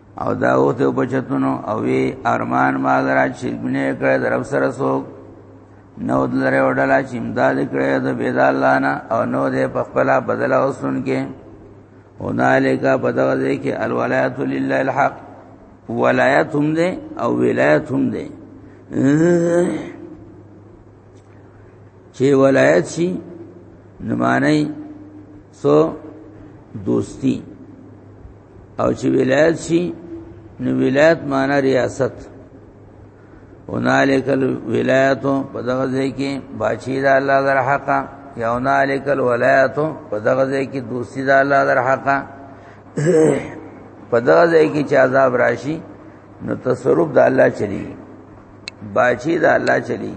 او دا اوته په چتونو او وی ارمان ما درا چې بنه کړه در سره سوک نو دلره وډلا چې امداد کړه د بيد الله نه او نو دې په خپل بدل اوسن کې هنالک بدغه دې کې الولایت لله الحق ولایت هم دې او ولایت هم دې چې ولایت شي نمانه سو دوستی او چې ولایت شي نو ولایت معنی ریاست هنالک الولایت په دغه ځای کې باچی د الله در حقا یا هنالک الولایت په دغه ځای کې دوستی د الله در حقا په دغه ځای کې چې عذاب راشي نو تصرف د الله چلی باچی د الله چلی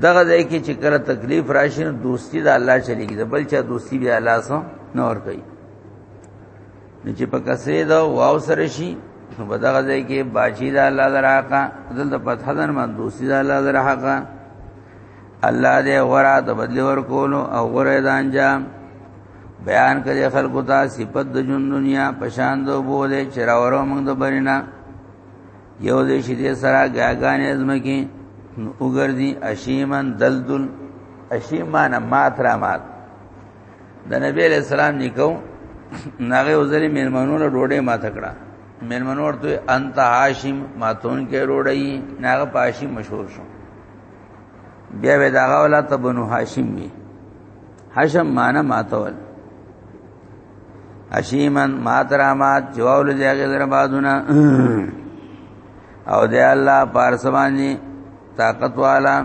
دغه ځای کې چې کله تکلیف راشي نو دوستی د الله چلیږي د بل چا دوستی بیا الله سره نور کوي نه چې په کسره دا واو سره شي نو په دغه ځای کې باچی دا الله دراقا دلته فتح دن ما دوسی دا الله دراقا الله دې ورا د بدلی ور کولو او غره د انجام بیان کړي خلکو ته صفت د جون دنیا پشان دو بوله چراورو موږ د برینا یو دې شې دې سره غاګانې زمکي وګرځي اشیمن دلدل اشیمان ماترا مات د نبی علیہ السلام نکو ناغه وزری میلمنو له ډوډۍ ما تکړه میلمنو ورته انت هاشم ماتون کې ډوډۍ ناغه پاشي مشهور شو بیا به داغه ولا ته بنو هاشم وی هاشم معنا ماتول اشیمن ماترامات جواب لږه در بادونه او دی الله پارسوانی طاقت والا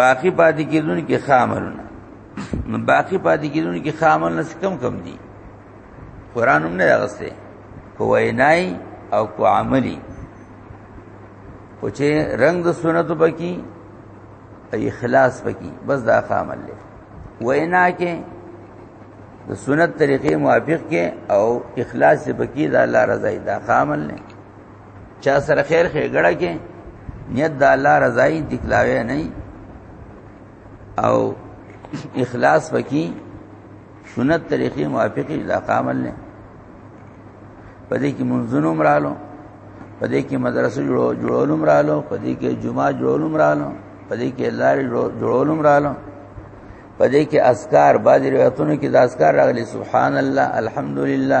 باقی پاتې کیدون کې خاملونه نو باقی پاتې کیدون کې خامل نس کم کم دي قران هم نه راغسته کوی نای او کو عملی او چې رنگ د سنت پکې ای اخلاص پکې بس دا خامل له وینا کې د سنت طریقې موافق کې او اخلاص پکې دا الله رضای دا خامل نه چا سره خیر خېګړه کې نیت د الله رضای دکلاوی نه او اخلاص پکې سنت طریقې موافقې لا قامل نه پدې کې منځونو مرالو پدې کې مدرسې جوړولو مرالو پدې کې جمعه جوړولو مرالو پدې کې لارې جوړولو مرالو پدې کې اسکار بعض روایتونو کې د اسکار راغلي سبحان الله الحمدلله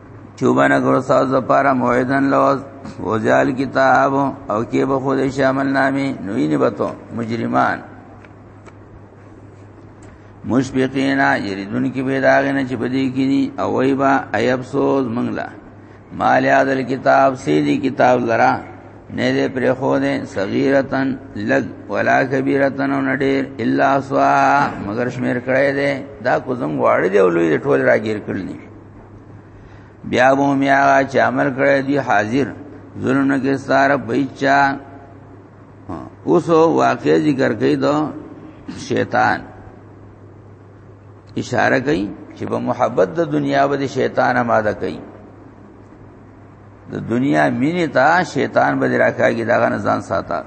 چوبانه ګور ساز د پاره موعدن لوز وزال کتاب او کې به خود شامل نامي نوې نه بتو مجرمان مشفقینا یریدون کی بیداغی نه چې بدی کینی او وای با ایب سوز منګلا مال یاد کتاب سیدی کتاب لرا نه دې پر خو دې صغیرتن لګ ولا کبیرتن او نډیر الا سوا مگر شمیر کړه دې دا کوزم واړې دی ولوی ټول راګیر کړل بیا مو میا چې عمل کړی دی حاضر ظلم نه کې ستاره بچا اوس واقع ذکر کوي دو شیطان اشاره کوي چې په محبت د دنیا باندې شیطان آماده کوي د دنیا مینې ته شیطان به راکاږي دا غن ځان ساته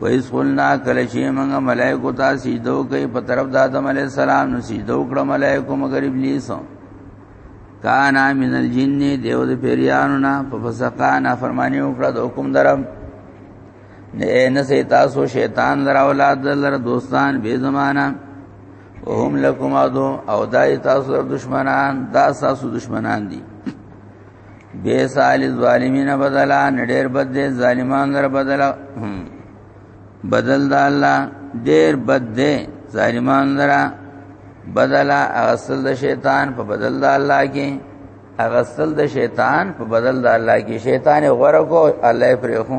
ویس قلنا کله چې موږ ملائکو ته سجدو کوي په طرف د آدم علی السلام نو سجدو کړه ملائکو مگر ابلیس کانا من الجن دیو د پیریانو نه په فسقانا فرمانی وکړه د حکم درم نه نه سي تاسو شیطان لرا اولاد لرا دوستان به زمانہ وهم لکم عدو او دای تاسو در دشمنان دا تاسو دشمنان دي بے سال ظالمین بدلا نډیر بد دي ظالمان در بدلا بدل دا الله ډیر بد دي ظالمان در بدلا اغسل د شیطان په بدل دا الله کې اغسل د شیطان په بدل دا الله کې شیطان غره کو الله پرې خو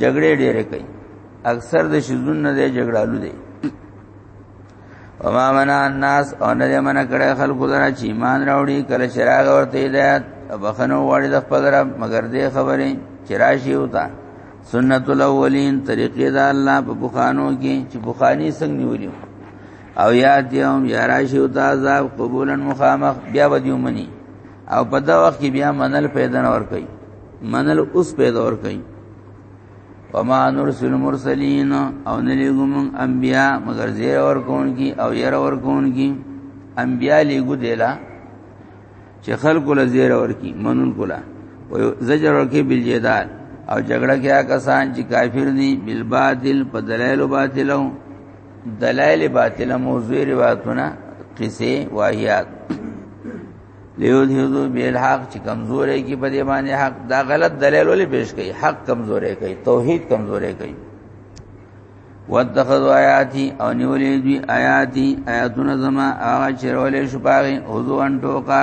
جګړې ډېرې کوي اکثر د شذون نه دی جګړالو دی وما منع الناس او نه دې منع کړه خلکو دنا چې ایمان راوړي کله شراغ ورته هدایت بخنو واړي د خپل رب مگر دې خبرې چې راشي وتا سنت الاولین طریقې دا الله په بخانو کې چې بخانی څنګه نیولیو او یاد یوم یا راشي وتا عذاب قبولا مخامخ بیا ودیو منی او په دا وخت کې بیا منل پیدا نه ور کوي منل اوس پیدا ور کوي وما نرسل مرسلین او نلیګم انبیا مگر زیر اور کون کی او ير اور کون کی انبیا لیګو دیلا چې خلق له زیر اور کی منون کولا او زجر اور کی بل جدال او جګړه کیا کسان چې کافر دي بل باطل په دلایل باطلو دلائل باطل موضوع روایتونه قصه واهیات لیو دیو به الحق چې کمزورې کې په دې باندې حق دا غلط دلیل ولې پیش کړي حق کمزورې کوي توحید کمزورې کوي واتخذوا آیاتی او نیولې دوی آیاتی آیاتونه زما هغه چیرولې شپاري حضور ان ټوکا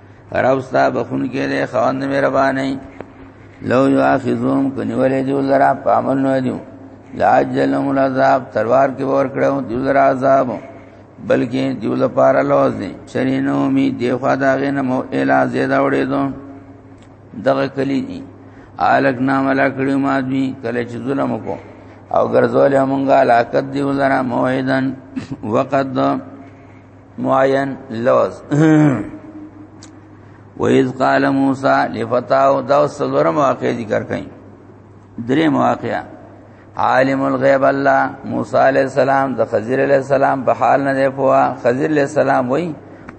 رب ستا بخون کې دې خواند مهرباني لو یو اخذوم کنیولې دی لرا پامل نه دیو لاجلم العذاب تلوار کې ور کړو دی لرا عذاب بلکې دی لپاره لوز دي شرینو می دی خوا دا غې نه مو الا زیاده وړې دو دغه کلی دي الک نام لا کړو ما دوی کله چې ظلم کو او ګرځول همغه علاقت دی لرا موعدن وقد معین لوز وَإِذْ قَالَ مُوسَى لِفَتَاهُ دا څلور مواقع ذکر کړي درې مواقع عالم الغیب الله موسی علیہ السلام د خضر علیہ السلام په حال نه دی پوها خضر علیہ السلام وای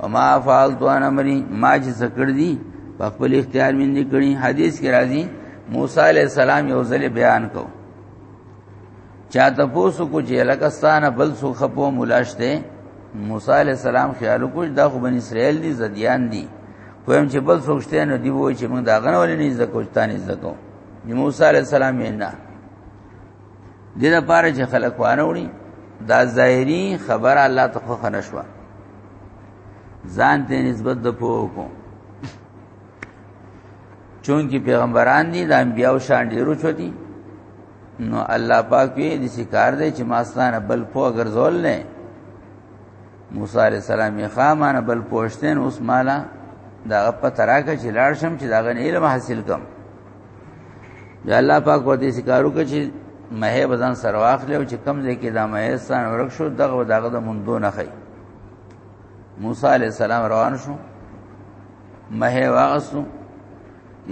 او ما فعلت انا امری ما چې ذکر دی په خپل اختیار مين دي کړی حدیث کې راځي موسی علیہ السلام یو ځل بیان کو چا ته پوسو کو چې لکستانه بل سو خپو مولاشته موسی علی السلام خیال کوش دا خو بن اسرائیل دي زديان دي کوم چې بل سوچته نو دی وای چې موږ دا غنه ولې نه زکوچتان زکو دی موسی علی السلام یې نه دې لپاره چې خلک وانه وړي دا ظاهري خبر الله ته خو خنشوا ځان ته نسبت د پوه کو چونکی پیغمبران دي د انبیاو شان ډیرو چوتي نو الله پاک وی د شکار دی چې ماستانه بل پو ګرځول نه موسی علی السلام یې خامانه بل پوښتن اوس مالا دا په تراکه چې لاړ شم چې دا غن علم حاصل کم یا الله پاک ورته شکارو کې چې مه بزن سرواخ له چې کم دې کې دا مه ستان ورک شو دغه دغه د مندو نه خي موسی علی السلام روان شو مه واغسو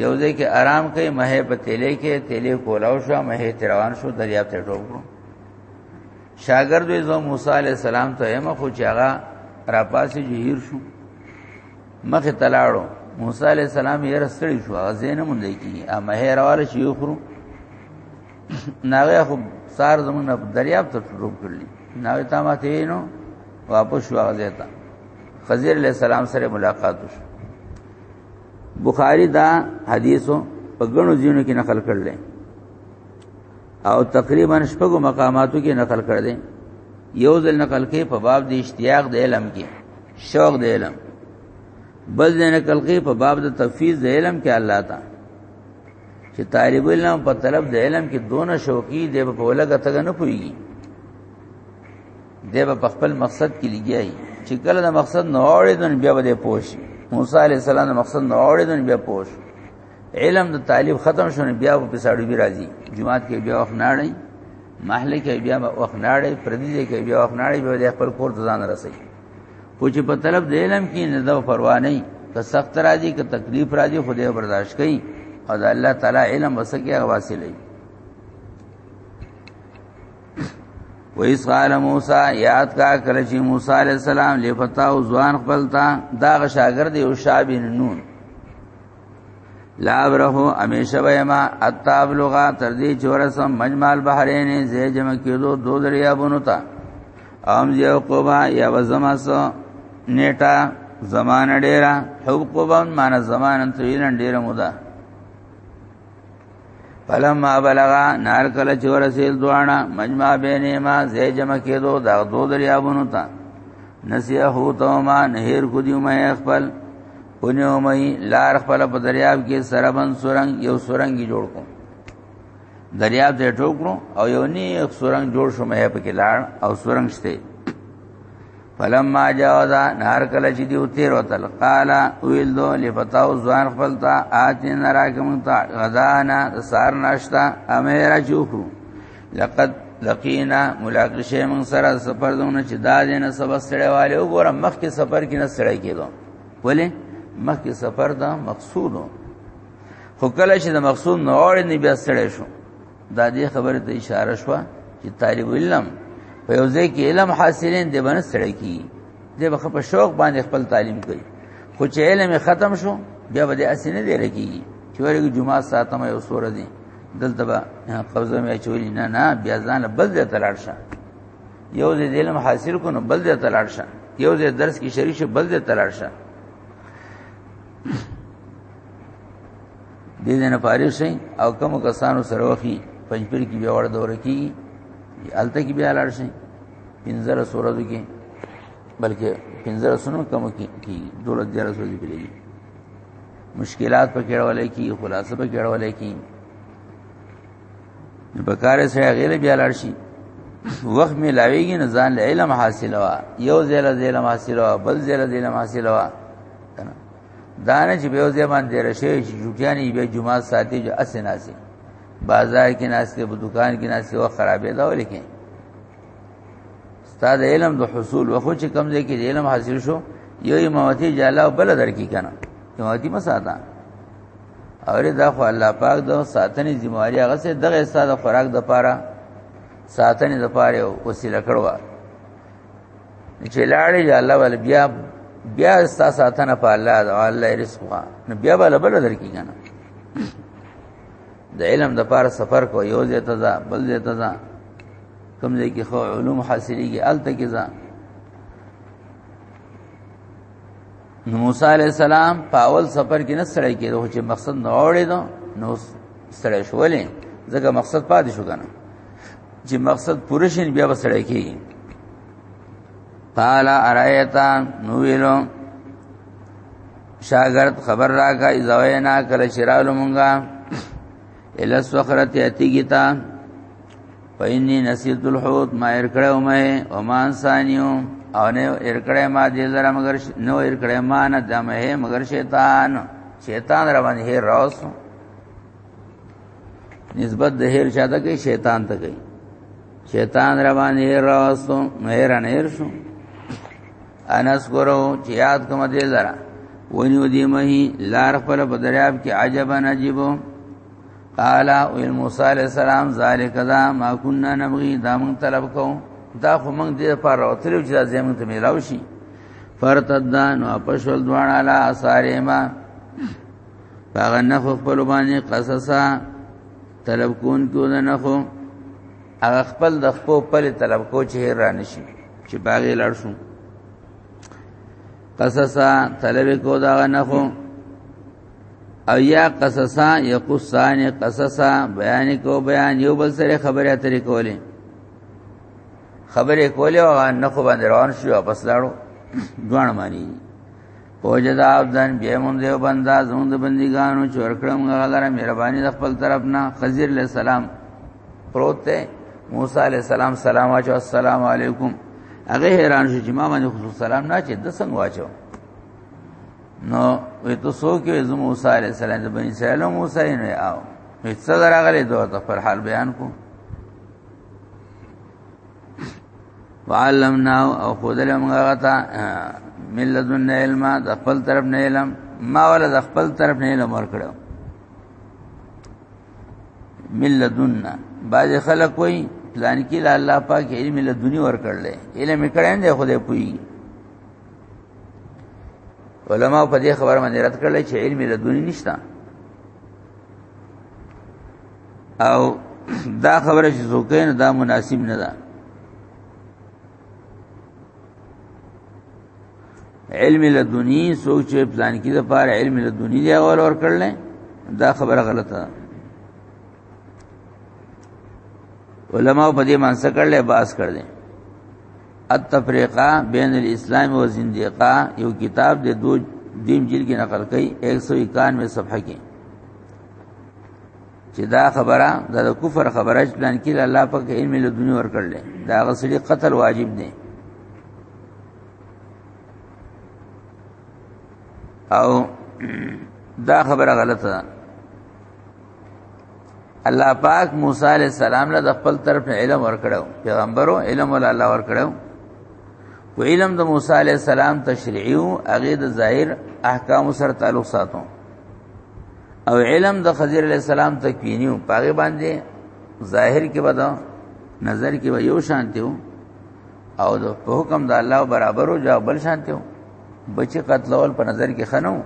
یو ځای کې آرام کوي مه په تیلې کې تیلې کولاو شو مه روان شو دریاب ته ټوب کړو شاګرد یې زو موسی علی السلام ته یې مخ چې هغه را پاسې جهیر شو مخ تلاړو موسی علی السلام یې رسړی شو هغه زین مونږ کی مه رواله شي خورو ناغه خو سار زمونږ دریاب ته ټوب کړلی ناغه تا ماته نو واپس شو هغه ځای ته خضر علیہ السلام سره ملاقات وشو بخاری دا حدیثو په غنو ځینو کې نقل کړل او تقریبا شپږو مقاماتو کې نقل کړل دي یو ځل نقل کې په باب د اشتیاق د علم کې شوق د علم بل ځل نقل کې په باب د تفیز د علم کې الله تا چې طالب علم په طلب د علم کې دونه شوقي دی په ولګه تګ نه پويږي دی به خپل مقصد کې لګیای چې کله د مقصد نه اوړېدون بیا به پوښ موسی علی السلام د مقصد نه اوړېدون بیا پوښ علم د طالب ختم شونه بیا په ساړو بي راځي جمعات کې بیا وخت نه اړي محل کې بیا وخت نه اړي پردي کې بیا وخت نه اړي به خپل کور ته ځان رسي خو چې په طلب د علم کې نه دا پروا نه که سخت راځي که تکلیف راځي خدای برداشت کوي او د الله تعالی علم وسکه حاصلې و اس قال موسی یاد کا کله چې موسی علی السلام لفتا او ځوان خپل تا دا شاګرد یو شابین نون لا برهو امیشه ویما اتابلغا تر دې چورسم مجمال بحرین زې جمع کېدو دو دریابونو ته ام یو قبا یا وزمس نیټه زمانه ډیره حب قبا معنی زمانه طویل ډیره موده فلما بلغا نار کله چې ورسېل دواړه مجمع بینه ما زې جمع کېدو دا دو دریابونو ته نسیه هو ته ما نهر کو دیو مې خپل اونیو مې لار خپل په دریاب کې سربن سورنګ یو سورنګ جوړ کو دریاب دې ټوکړو او یو نی سورنګ جوړ شو مې په کې لاړ او سورنګ شته فلما جاوزا نار کله چې دی وتیر وتل قال ویل دو لفتاو ځوان خپلتا آتین راکم تا غدانا سار ناشتا امیر چوکو لقد لقینا ملاقات شې موږ سره سفر دونه چې دا دینه سبا سړی والي وګوره مخکې سفر کې نه سړی کېدو ولې مخکې سفر دا مقصودو خو کله چې د مقصود نوړې نه بیا سړی شو دا دې خبره ته اشاره شو چې طالب علم په یو ځای کې علم حاصلین دی باندې سړی کی دی به په شوق باندې خپل تعلیم کوي خو چې علم ختم شو بیا به دې اسنه دی رکیږي چې ورګي جمعه ساتمه یو سور دی دلته به قبضه مې چولی نه نه بیا ځان بل ځای ته لاړ شه یو ځای علم حاصل کو نو بل ځای ته لاړ شه یو ځای درس کې شریک شه بل ځای ته لاړ شه دې دې نه فارغ شي او کوم کسانو سره وخی پنځپیر کې بیا وړ دور کی الته کې بیا لاړ شي پنځره سورځو کې بلکې پنځره سنو کم کې کی دولت جره سورځي بلې مشکلات په کېړولې کې خلاصه په کېړولې کې په کار سره غیر بیا لاړ شي وخت می لاویږي نه ځان له علم حاصلوا یو ځله ځله حاصلوا بل ځله ځله حاصلوا دانه چې به ځای باندې رشي چې جوټیانی به جمعه ساتي جو اسناسي بازار کې ناشته په دکان کې ناشته و خرابې دا ولیکې استاد علم د حصول وخو چې کم ځای کې علم حاصل شو یو امامتی جاله بل درکی کنه امامتی مساته اور دا خو الله پاک د ساتنې ذمہ واری هغه سه دغه استاد خوراک د پاره ساتنې د پاره وسیله کړو چې لاړې یا الله ول بیا بیا ستا ساتنه په الله دا الله رزق وا نو بیا بل بل درکې کنه د علم د پاره سفر کو یو ځای ته ځه بل ځای ته ځه کوم ځای کې خو علوم حاصلېږي الته کې ځه نو موسی علی السلام په اول سفر کې نه سړی کېدو چې مقصد نه اوړې نو سړی شولې ځکه مقصد پاتې شو کنه چې مقصد پوره شین بیا وسړی کی قال ارایتا نو ویلو شاګرد خبر راکا ایزوینا کله شرالو مونږه الا سخرت یتیږي تا پاینی نسیت الحوت ما ایر کړو مې او مان سانیو او نه ایر کړې ما دې زره مگر نو ایر کړې ما نه دمه مگر شیطان شیطان روان هي راوسو نسبت د هیر چاته کوي شیطان ته کوي شیطان را باندې هیر راوستو هیر نه هیر شو انس ګورو چې یاد کوم دې لرا ونیو دی مهی لار خپل په دریاب کې عجبا عجیبو قال او موسی علیہ السلام ذالک ذا ما كنا نبغي دا مون طلب کو دا خو مونږ دې پر اوتلو چې زمون ته ملاوي شي فرتدان او پښول دوان علی اثارما هغه نه خو خپل باندې قصصا طلب کون کو نه خو هغه خپل د خپل پر طلب کو چې را نشي چې باغې لړ شو قصصا طلب کو دا نه خو او یا قصصا یقصان قصصا بیان کو بیان یو بل سره خبره اترې کولې خبره کولې او نه خو باندې روان شو واپس لاړو دوان مانی وجدا عبدن بیا مونږ یو بندا زموږ د بندګانو چې ورکړم غلره مهرباني د خپل طرف نه خضر علیہ السلام پروت ته موسی علیہ السلام سلام واچو السلام علیکم هغه حیران شو چې ما باندې خصوص سلام نه چې د څنګه واچو نو وې ته سو کې زم موسی علیہ السلام د بنی اسرائیل موسی نه آو هیڅ دراغله دوه پر حال بیان کو وعلمنا او خدای موږ غتا ملذن علم د خپل طرف نه علم ما ولا د خپل طرف نه علم ورکړو ملذن بعض خلک وایي پلان کې لا الله پاک علم له دنیا ور کړل علم کړهن دی خدای پوي علما په دې خبره باندې رد کړل چې علم له دنیا نشته او دا خبره چې زوکین دا مناسب نه ده علم لدونی سوچ پلان کې د پاره علم لدونی دی اول ور کړل دا خبره غلطه ده علماء په دې مانسه کړل باس کړ دې التفریقه بین الاسلام و زندیقه یو کتاب د دو دیم جلد کې نقل کړي 191 صفحه کې چې دا خبره دا د کفر خبره چې پلان کې الله پاک علم له دنیا ور کړل دا غسلی قتل واجب دی او دا خبره غلطه ده الله پاک موسی علی السلام له خپل طرف علم ورکړو پیغمبرو علم ول الله ورکړو و علم د موسی علی السلام تشریعي او هغه د ظاهر احکام سره تعلق ساتو او علم د خضر علی السلام تکوینیو پاغه باندې ظاهر کې ودا نظر کې و یو شانتی وو او د حکم د الله برابر او جواب بل شانتی وو بچی قتلول په نظر کې خنو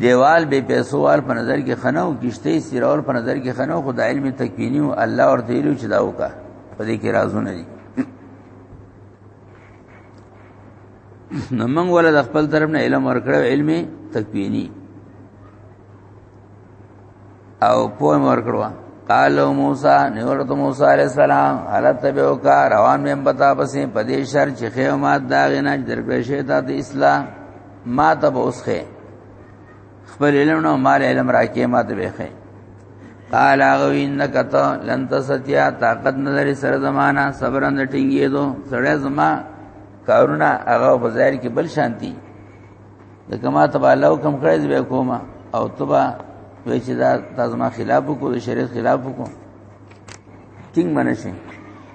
دیوال به پیسوال په نظر کې خنو کشته سیرول په نظر کې خنو خدای علم تکوینیو الله ورته ویلو چې دا وکا په دې کې رازونه دي نو موږ ولا د خپل طرف نه علم ورکړو علم تکوینی او په ورکړو قالو موسی نورت موسی علیہ السلام حالت تبعو کا روان مې پتا پسې پدې شر چې خیو ما دا غنا در پېښې ته د اسلام ما ته اوسخه خپل علم نو مال علم راکې ما ته وخه قال غوی انک تو لن تستیا طاقت نظر سر زمانہ صبرن ټینګې دو سړې زما کارونه هغه په ظاهر کې بل شانتي د کما تبا لو کم کړی دی کومه او تبا وی چې دا تاسو ما خلاف کو د شریعت خلاف کو ټینګ باندې شي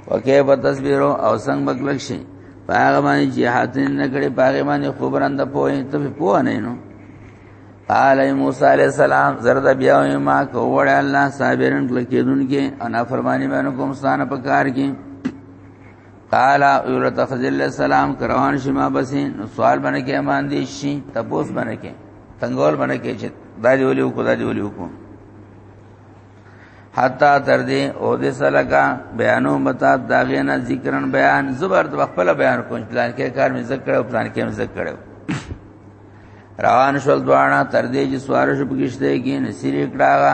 وکي په تصویرو او څنګه بګلک شي پاغه باندې جهاد نه کړي پاغه باندې خبرند پوي ته پوه نه نو قال موسی علیہ السلام زرد بیا ما کوړ الله صابرن کلکیدون کې انا فرمانی باندې کوم ستانه پکار کې قال اور تخذل السلام کروان شما بسین نو سوال باندې کې امان دي شي تپوس باندې کې تنگول باندې کې چې دا دی ولي وکړه دا دی ولي وکړه حتا تر دې او دې سلګه بیانو متا داغینا ذکرن بیان زبر د خپل بیان کوم پلان کې کار مې ذکر او پلان کې مې ذکر روان شول دواړه تر دې چې سوار شو پکشته کې نصیر کړه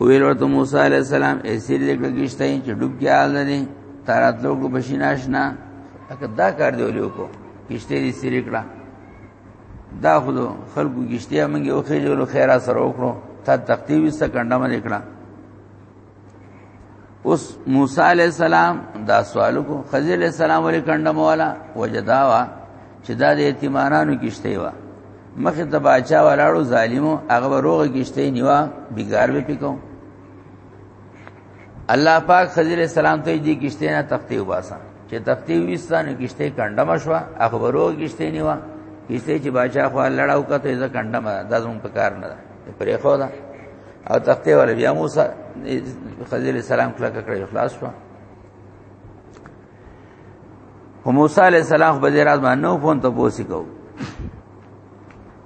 ویل ورته موسی علی السلام ایسې لکه کیشته چې ډوب کې حال نه تراتلو کو بشیناش نه اګه دا کار دی ولیو کو کیشته دې سری کړه دا خو خلکو کیشته منګه او خېجو خیره سره وکړو تا تختی وسته کنده مې کړه اوس موسی علی السلام دا سوال کو خضر علی السلام ولې کنده مولا وجداوا چې دا د یتیمانانو کیشته و مخ ته باچا ولاړو ظالمو هغه روغ کیشته نیوا بیګار به پکاو الله پاک خضر علی السلام ته دې کیشته نه تختی وباسا چې تختی وستانو کیشته کنده مشوا هغه روغ کیشته نیوا کیشته چې باچا خو لړاو کته ځکه کنده ما دا زموږ په کار نه ده پرې خو ده او تختې ول بیا موسی خضر السلام کله کړی خلاص شو او موسی علی السلام په دې راز باندې نو فون ته پوسی کو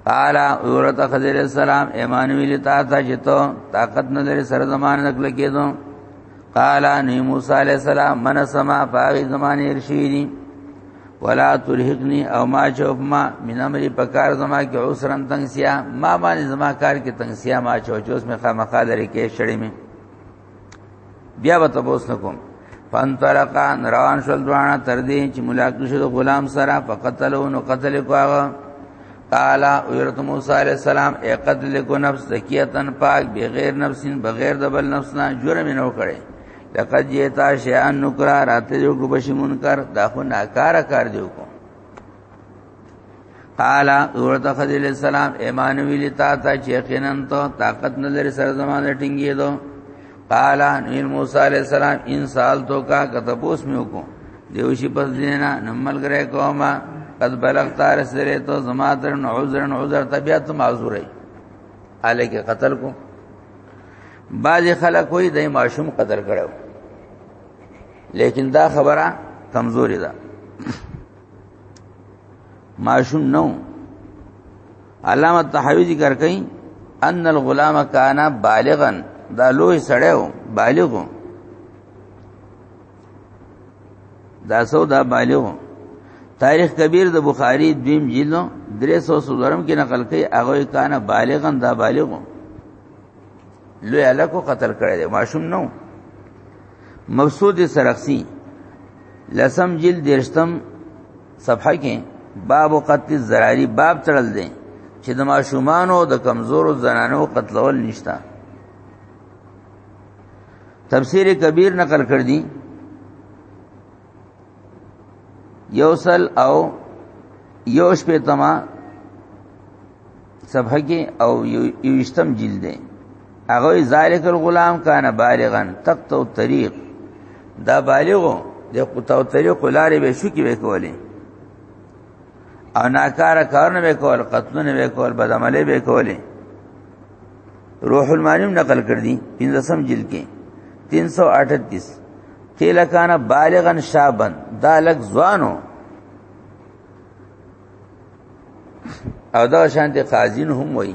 قال اورت خضر السلام ایمان ویل تا ته جتو طاقت نه لري سره زمان نکل کېدو قال نو موسی علی السلام من سما پاغي زمانه ارشیدی ولا تلحقنی او ما چوب ما من امر پکار زما کې عسرن تنگسیا ما باندې زما کار کې تنگسیا ما چو چوس می خامخا لري کې شړې می بیا به تاسو نکوم فانطلقان روان شول دوانا تر دې چې ملاقات شو د غلام سره فقتلو نو قتل کوغه قال ويرت موسی عليه السلام اي قتل کو نفس زکیتن پاک بغیر نفسین بغیر د بل نفس نه جرم نه وکړي لقد جیتا شیئا نکرا راته جو کو بشی منکر دا خو ناکار کار دیو کو قال ورته خدیل السلام ایمان ویلی تا تا چې یقینا ته طاقت نظر سر زمانه ټینګې دو قال نبی موسی علیہ السلام ان سال تو کا کتبوس میو کو دیوشی پس دینا نمل گرے کوما قد بلغ تار سرے تو زماترن عذرن عذر طبیعت معذور ہے آلے کے قتل کو بعضی خلک وایي د ماشوم قدر کړو لیکن دا خبره کمزوري ده ماشوم نو علامه تحوی ذکر کوي ان الغلام کان بالغا دا لوی سړیو بالغو دا سو دا بالغ تاریخ کبیر د بخاری دویم جلد 313 کې نقل کړي هغه کانه بالغن دا بالغ لوی الکو قتل کړی دی ماشوم نو مبسوط سرخسی لسم جلد درشتم صفحه کې باب قتل الزراری باب تړل دی چې د ماشومانو د کمزورو زنانو قتلول نشتا تفسیر کبیر نقل کړ دی یوصل او یوش په تما صفحه کې او یوشتم جلد دی هغه ذالک الغلام کان بالغا تقطو طریق دا بالغو د قطو طریق لارې به شو کې وکولې او ناکاره کارونه وکول قتلونه وکول بدعملي وکولې روح المانی نقل کړ دي 15 جلد کې 338 کله کان بالغن شابن دا لک ځوانو او دا شانته قاضین هم وای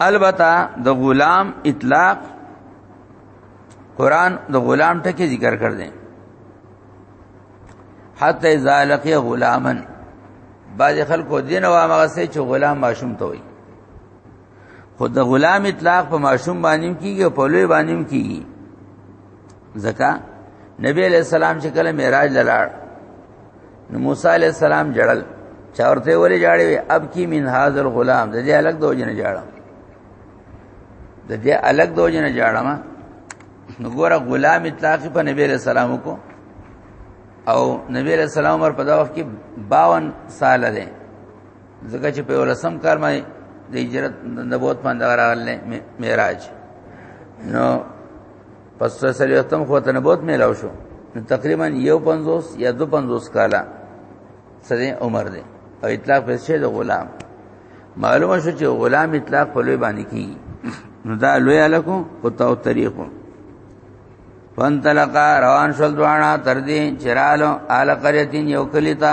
البته د غلام اطلاق قران د غلام ټکی ذکر کړ دي حتی اذا لقي غلامن بعض خلکو دین او هغه سه چې غلام ماشوم ته وای خود د غلام اطلاق په ماشوم باندې کیږي او په لوی باندې کیږي ځکه نبی علیہ السلام چې کله معراج لاله نو موسی علیہ السلام جړل چاورته ولې جاړې وي اب کی من هاذ الغلام د دې الګ دو جن جاړم د دې الګ دو جن جاړم نو ګوره غلام اطلاق په نبی علیہ السلام کو او نبی علیہ السلام ور په دا وخت کې 52 سال دی ځکه چې په ولسم کار باندې د هجرت نبوت باندې راغله معراج نو پس سره یو تم خو ته نبوت میلاو شو نو تقریبا یو 50 یا 250 کاله سره عمر دی او اطلاق په شه د غلام معلومه شو چې غلام اطلاق په لوی باندې کیږي نو دا لوی الکو او تو طریقو فانطلقا روان شول دوانا تر دې چرالو آل قريتين یو کلیتا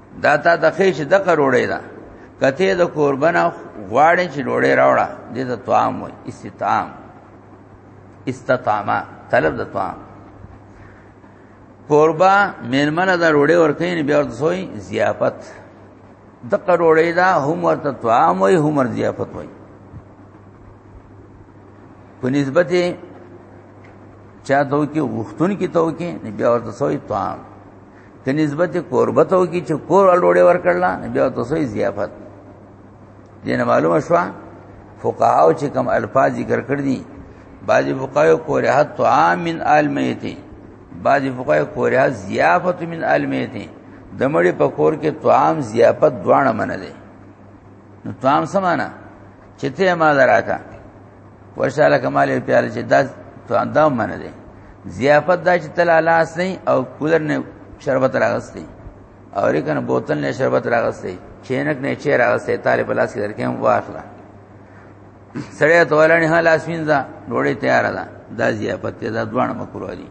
دا تا د خېش د کروړې دا کته د قربانه غواړې چې ډوړې راوړه دې ته طعام وي استطعام استطعامه طلب د طعام قربا مېرمنه دا ډوړې ورکې نه بیا ورته سوې ضیافت د کروړې دا هم ورته طعام وي هم ور ضیافت وي په نسبت چا تو کې غختون کې تو کې بیا ورته سوې طعام ته نسبت قربه ته وکي چې کور اړوړې ورکړل بیا تاسو یې ضیافت دینه معلومه شو فقهاو چې کوم الفاظ ذکر کړ دي بعضی فقهاو کورهات طعام من المیتی بعضی فقهاو کورهات ضیافت من المیتی د مړي په کور کې طعام ضیافت دواړه منه دي نو طعام سمانه چې ته ما دراکا ورشاله کمال پیار چې دا تو اندام منه دي ضیافت دا چې تل لاس نه او کولر نه شربت راغستې او ریکنه بوتل نه شربت راغستې چینک نه چیر راغستې طالب لاس کې درکې واخلا سړی ته ولانی حال اسمینځه ډوړې تیار ده دا ضیافت ته دا دوه مکروه دي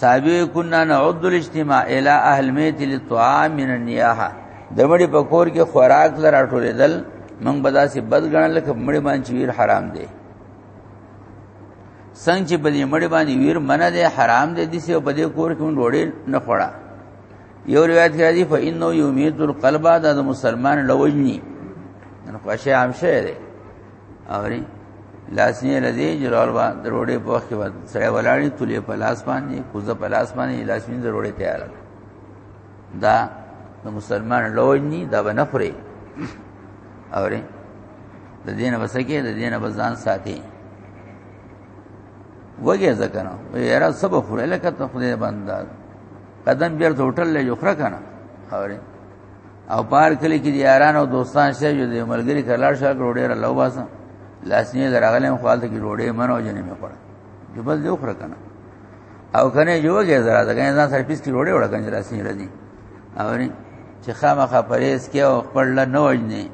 صحابه کنا نعد الاجتماع الى اهل میت للطعام من النياحه د مړي په کور کې خوراک لر اټولېدل موږ به داسې بد ګڼل لکه مړي باندې ویر حرام دی څنګه چې بلې مړي باندې ویر منه دی حرام دی دسی او بلې کور کې مونږ ډوړې نه خوړه یو روایت کې راځي فإنه يميت القلب دا د مسلمان لوجني نو قشه عام شه دی اوري لاسنی لذي جرال با دروړې په وخت کې بعد سره ولاړې تولې په لاس باندې کوزه په لاس باندې لاسنی دروړې تیار دا د مسلمان لوجني دا به نفرې اوري د دینه بسکه د دینه بزان ساتي وګه ذکر نو یاره سب خو لکه ته خدای بندا قدم بیرته هوټل له یو خره کنه اوري او پار کلی کې یاران او دوستان شه جو دې ملګری کلاړ شه ګروډې را لو باسه لاسنی دراغلم خپل ته کې ګروډې منو جنې مې پړ جو بس جو خره کنه او کنه جو کې زرا ده کنه ځان سره پیس کې ګروډې وړه کنه لاسنی ردی او نه چې خامخا پرېس کې او خپل نه وجنې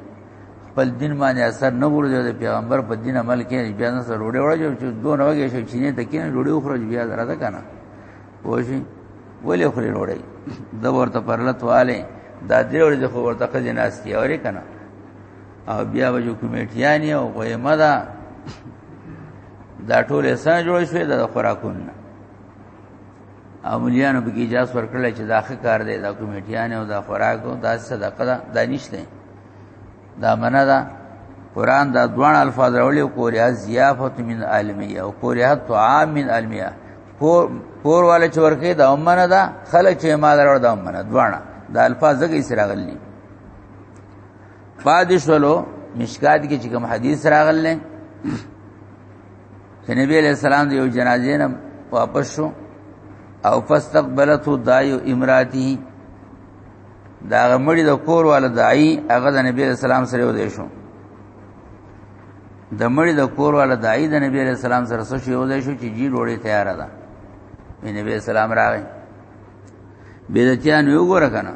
خپل دین باندې اثر نه ورځي د پیغمبر په دین عمل کې بیا نه سره ګروډې وړه جو چې دوه نوګې شي چې نه تکې ګروډې خره بیا زرا ده کنه وشي ولې خوري نوړی د ورته پرلت والے دا دې ورځې خو ورته خځې ناس کی اورې کنه او بیا به جو کمیټیانی او غیمه دا دا ټول سره جوړ شوې د خوراکون او مليانو به اجازه ورکړل چې دا ښه کار دی دا کمیټیانی او دا خوراکو دا صدقه دا نشته دا منه ده قران دا دوان الفاظ راولي او کوریا ضیافت من علمیه او کوریا طعام من علمیه پور پور والے چورکه دا منه ده خلک چې مال راوړ دا منه دوانه دا الفاظ زګی سره غلي پادشلو مشکات کې چې کوم حدیث راغلل چې نبی علیہ السلام دی یو جنازې نه واپس شو او فاستقبلته دایو امراتی دا هغه مړی د کور والا دای هغه د نبی رسول الله سره ودی شو د مړی د کور والا دای د نبی رسول الله سره سره شو ودی شو چې جی وړي تیار ده نبی سلام راغی بیرتیان یو ګور کنه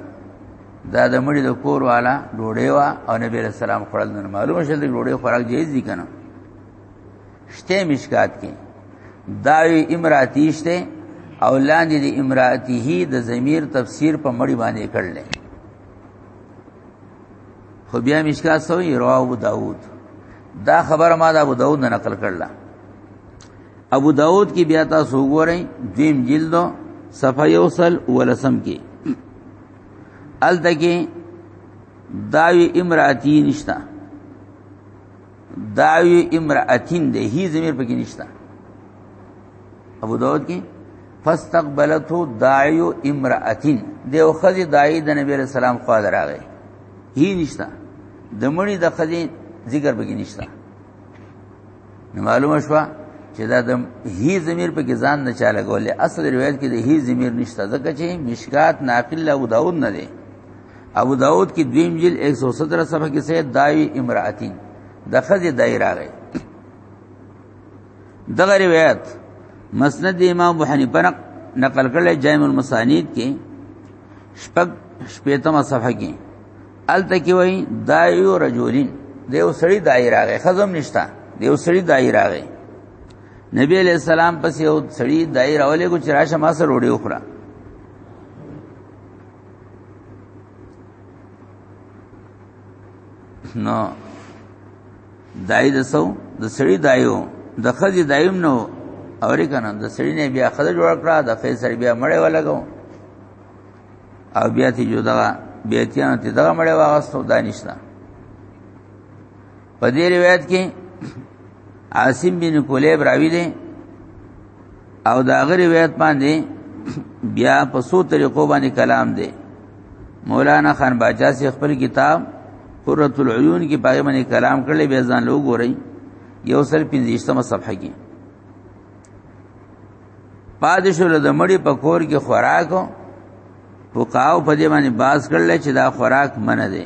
دا د مړي د کور والا ډوډۍ وا او نبی رسول الله خپل نن معلومه شل ډوډۍ خوراک جایز دي کنه شته مشکات کې داوی امراتی شته او لاندې د امراتی هی د ضمیر تفسیر په مړی باندې کړل خو بیا مشکات سوې رواه ابو داود دا خبره ما د ابو داود نه نقل کړل ابو داود کې بیا تاسو وګورئ دیم جلد صفحه یوصل ولسم کې ال دګه داوی امراتی نشتا داوی امراتین ده هی زمیر پکې نشتا ابو داود کې فاستقبلته داعی امراتین دیو خزی داعی د نبی رسول سلام خوا دراغه هی نشتا د مړي د خزی ذکر پکې نشتا نو معلومه شو چې دا د هی ضمیر په کې ځان نه چاله ګولې اصل روایت کې د هی ضمیر نشته ځکه چې مشکات ناقل او داود نه دی ابو داود کې دویم جل 117 صفحه کې سید دایي امراتین د خځه دای راغی دغه روایت مسند امام ابو حنیفه نقل کړل جامع المسانید کې شپږ شپږتمه صفحه کې الته کې وای دایو رجولین دیو سړی دای راغی خزم نشتا دیو سړی دای راغی نبی علیہ السلام پس یو سړی دای راولې کو چې راشه ما سره وړي وخوره نو دای د سو د سړی دایو د خځې دایم نو اورې کنه د سړی نه بیا خځه جوړ کړه د خې سړی بیا مړې ولګو او بیا تی جو دغه بیا تیان تی دغه مړې واغستو دانشتا په دې روایت کې عاصم بن کولیب راوی دی او دا غیر روایت باندې بیا په سو طریقو باندې کلام دی مولانا خان باچا سے خپل کتاب قرۃ العیون کې پاګه باندې کلام کړل بیا ځان لوګ ورای یو سل 15مه صفحه کې پادشاه له مړي په کور کې خوراکو فقاو په دې باندې باز کړل چې دا خوراک منه دي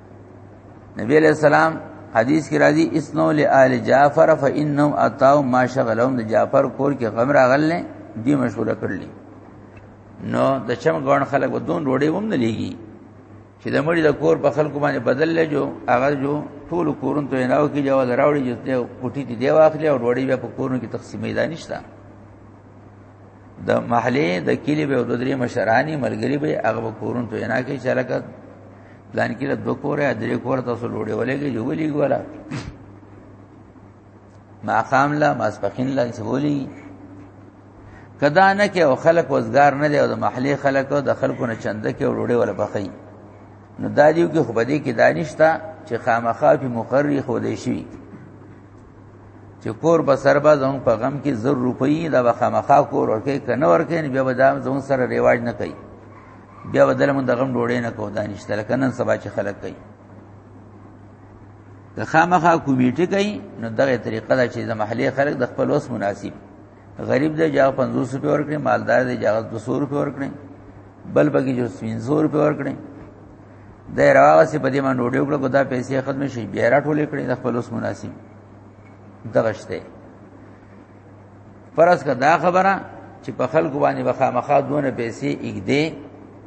نبی علیہ السلام حدیث کی راضی اسنو لآل جعفر فإنهم اتاو ما شغلهم د جعفر کور کې غم راغلنه دی مشغوله کړلی نو د چم غون خلک ودون روړې وم نه لګي چې د مړي د کور په خلکو باندې بدل لجو هغه جو ټول کورن ته نه او کې جواز راوړي چې کوټي دی واخلي او روړې بیا په کورن کې تقسیمې دا نشته د محلې د کلی به د درې مشرانی ملګری به هغه کورون ته نه کې چلکه پلان کې د دوه کورې درې کور تاسو لوړې ولېږي جو ولې ګولا ما قام لا ماسپخین لا سولي کدا نه کې او خلک وزګار نه دی او د محلې خلک او د خلکو نه چنده کې وروړي ولا بخي نو دا دیو کې خو بده کې دانشتا چې خامخا په مقرری خو دې شي چې کور به سر به زموږ په غم کې زر روپۍ دا به خامخا کور ورکې کنه ورکې بیا به دا زموږ سره ریواج نه کوي بیا به دلمون د غم ډوړې نه کو دانشته لکه نن سبا چې خلک کوي که خامخا کمیټه کوي نو دغه طریقه دا چې د محلي خلک د خپل وس مناسب غریب دی جاغ 500 روپے ورکړي مالدار دی جاغ 200 روپے ورکړي بل بګي جو 300 روپے ورکړي د راغه سي په دې باندې وډیو کړه ګدا پیسې ختم شي بیا راټولې کړې د خپل اوس مناسب دغشته پرس کا دا خبره چې په خلکو باندې بخا مخا دونه پیسې اګدې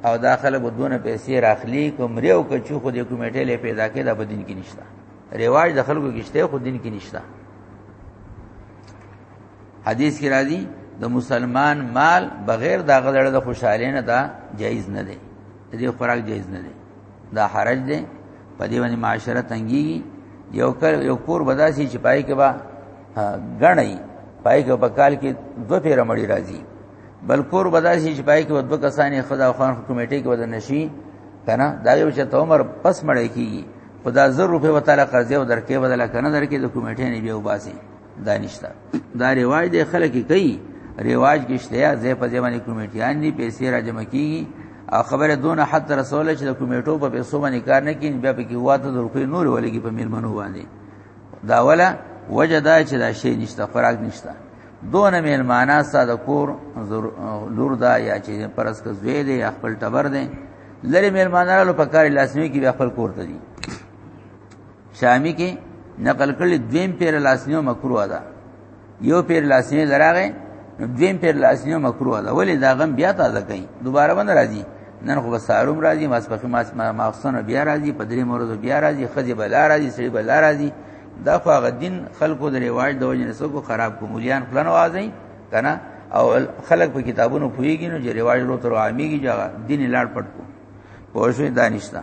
او دا خلکو دونه پیسې راخلی کوم ریو که چې خو دې کمیټې لې پیدا کړي دا په دین کې نشته ریواج د خلکو کې شته خو دین کې نشته حدیث کې راځي د مسلمان مال بغیر دا غلړه د خوشاله نه دا جایز نه دی دې خوراک جایز نه دی دا حرج دی په دې باندې معاشره تنګي یو کل یو کور بداسي چې پای کې با غړی پای کې په کال کې دوه پیر مړی راځي بل کور بداسي چې پای کې دوه کسانې خدا خان کمیټې کې بدن نشي کنه دا یو چې عمر پس مړی کیږي خدا زر روپے وتعالى قرضې او درکې بدل کنه درکې د کمیټې نه بیا وباسي دانشتا دا رواج دی خلک کوي رواج کې شته یا زې په ځای باندې کمیټیان دي پیسې را جمع کیږي او خبره دونه حد رسول چې د کمیټو په پیسو باندې کار نه کین بیا په کې واته د روپې نور ولګي په میلمنو باندې دا ولا وجه دا چې دا شی نشته خوراک نشته دون میلمانه ساده کور لور دا یا چې پرس ک زوی دی یا خپل ټبر دی لری میلمانه له پکاري لاسمه کې خپل کور ته دي شامی کې نقل کړل دویم پیر لاسنیو مکروه ده یو پیر لاسنیو دراغه نو دویم پیر لاسنیو مکروه ده ولی دا غم بیا تازه کئ دوباره باندې راځي نن خو بساروم راځي ماسپخې ماس ماخصن بیا راځي په درې مورو بیا راځي خځه بلا راځي سړي بلا راځي دا خو هغه دین خلکو د ریواج د وجې نسکو خراب کو مليان خلنو وازي کنه او خلک په کتابونو پويږي نو چې ریواج رو تر عاميږي ځای دین لاړ پټ کو پوه شو دانشتا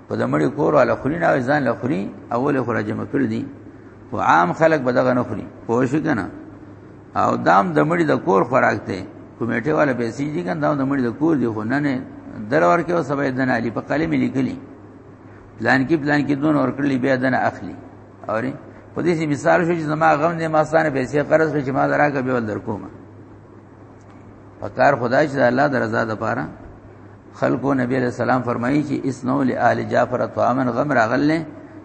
په د مړي کور والا خوري نه ځان له خوري اول خو راجمع کړ دي خو عام خلک به دغه نه خوري پوه شو کنه او دام د مړي د کور خوراک ته کمیټه والا پیسې دي کنه دام د مړي د کور دی خو نه نه درور کې او سبا دن علي په قلم لیکلي پلان کې پلان کې دون اور کړلی بیا دن اخلي اوري په دې مثال شو چې زما غم دې ما ستانه پیسې قرض کړ چې ما دراګه به ول درکوم په کار خدای چې الله درزا د پاره خلکو نبی علیہ السلام فرمایي چې اسنو لآل جعفر طعاما غم راغله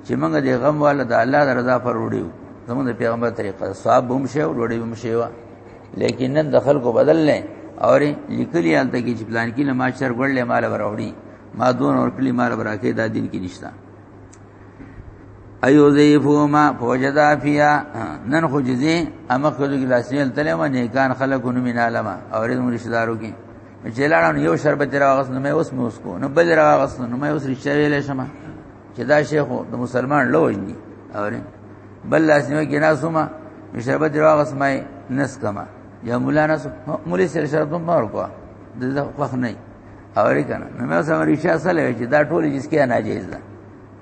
چې موږ دې غم والا د الله د رضا پر وړو زموږ د پیغمبر طریقه صاحب هم شه او وړي هم شه وا لیکن نن د خلکو بدل نه او لیکلی انت کې چې پلان کې نه ماشر ګړلې مال وروړي ما دون اور کلی مال براکه دا دین کې نشتا ایو ضیفو ما فوجدا فیا نن خو جزې امه خلک لاسیل تلې ما نه کان خلکو نو مینالما اورې مرشدارو کې چې لاړم یو شربت راغس نو مې اوس مې اوس کو نو بل راغس نو مې اوس رښتیا ویلې شمه چې دا شیخ د مسلمان لوی دی اورې بل لاسنیو کې ناسوما شربت راغس مې نس کما یا مولانا سو مولي سره شرط هم ور کو د وخت نه اورې کنه نو مې اوس امریکا سره چې دا ټول جس کې ناجیز ده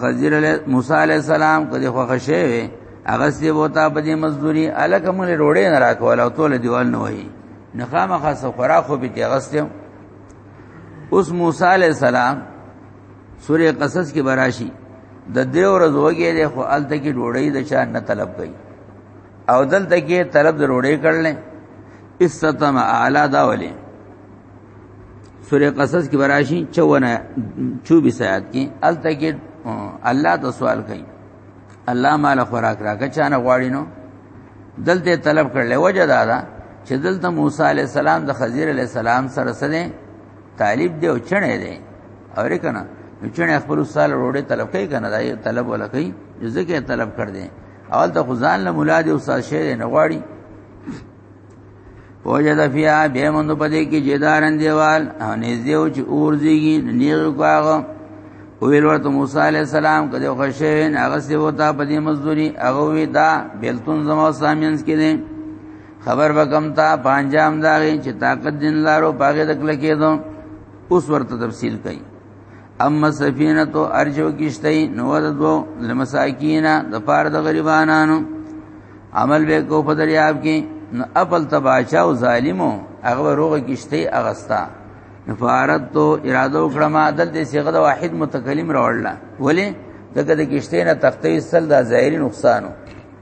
خضر علیہ موسی علیہ السلام کدی خو خشه وی هغه سی وتا په دې مزدوری الک موږ له روړې نه راکول او ټول دیوال نه وای نه خامخا سو خورا خو به دې غستم اوس موسی علیہ السلام سورې قصص کې براشي د دې ورځ وګې دې خو الته کې ډوړې د چا نه طلب کړي او دلته کې طلب د ډوړې کړلې استتم اعلی دا ولې سورہ قصص کې براشي 54 24 آیات کې الته کې الله ته سوال کوي الله مال خوراک راکا چانه غواړي نو دلته طلب کړل وجه دا ده چې دلته موسی علی السلام د خضر علی السلام سره سره طالب دی او چنه دی اور کنه نو چنه خپل سال وروړي طلب کوي کنه دا طلب ولا کوي ځکه طلب کړ دې اول ته خدان له مولا دی او ساشه نه غواړي وجد فیا به مند پدې کې جدارن دیوال او نږدې او چې اور دیږي نیغ کواغه او ویل ورته موسی علی السلام کده خوشین هغه سی وتا پدې مزدوری هغه وی دا بیلتون زمو سامینس کې دي خبر وکم تا پنجام داغي چې طاقت دین لارو باغې تک لکې دو اوس ورته تفصیل کړي اما سفینه تو ارجو کیشتای نو د دو لمساکینا د پار د غریبانانو عمل به کو په دریاب کې نو خپل تباچا او ظالمو هغه روغه کیشتای اغستا نفارت تو اراده وکړه ما عدل دې صيغه د واحد متکلم راوړل ولی دغه د کیشتای نه تختې سل د ظاهري نقصانو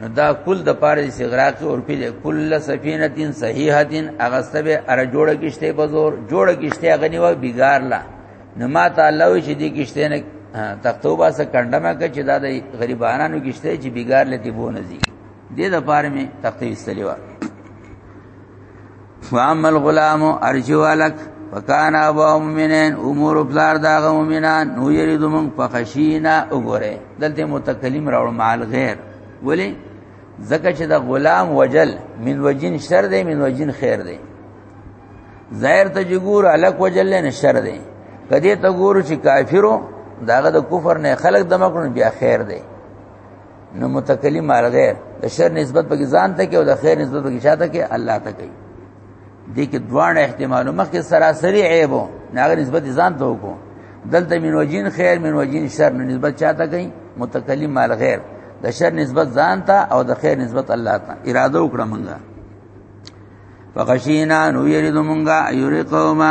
نو دا کل د پاره د سیغراق او په کل سفینه دین صحیحه دین هغه سبه ار جوړه کیشته په زور جوړه کیشته غنی و بیګار لا نو ما تعالی چې دی کیشته نه تختوبا سره کندمه کې چې دا د غریبانو کیشته چې بیګار لته بو نه زی دې د پاره می تختې استلیوا فاما الغلام ارجو الک وکانا ابو مؤمنین امور بلار داغه مؤمنان نو یریدو من فخشینا وګوره دلته متکلم راو مال غیر ولی زکه چې دا غلام وجل من وجین شر دی من وجین خیر دی ظاهر ته جګور الک وجل نه شر دی کدی ته ګورو چې کافرو داغه د کفر نه خلق دمکړو بیا خیر دی نو متکلم مرده د شر نسبت به ځان ته کې او د خیر نسبت به شاته کې الله ته کوي دې کې دوان احتمال مخکې سراسری عیب ناغه نسبت ځان ته وکړو دلته من وجین خیر من وجین شر نو نسبت چاته کوي متکلم مال غیر د شر نسبت ځان ته او د خیر نسبت الله ته اراده وکړه مونږه فغشینا نو یریدو مونږه ایری قومه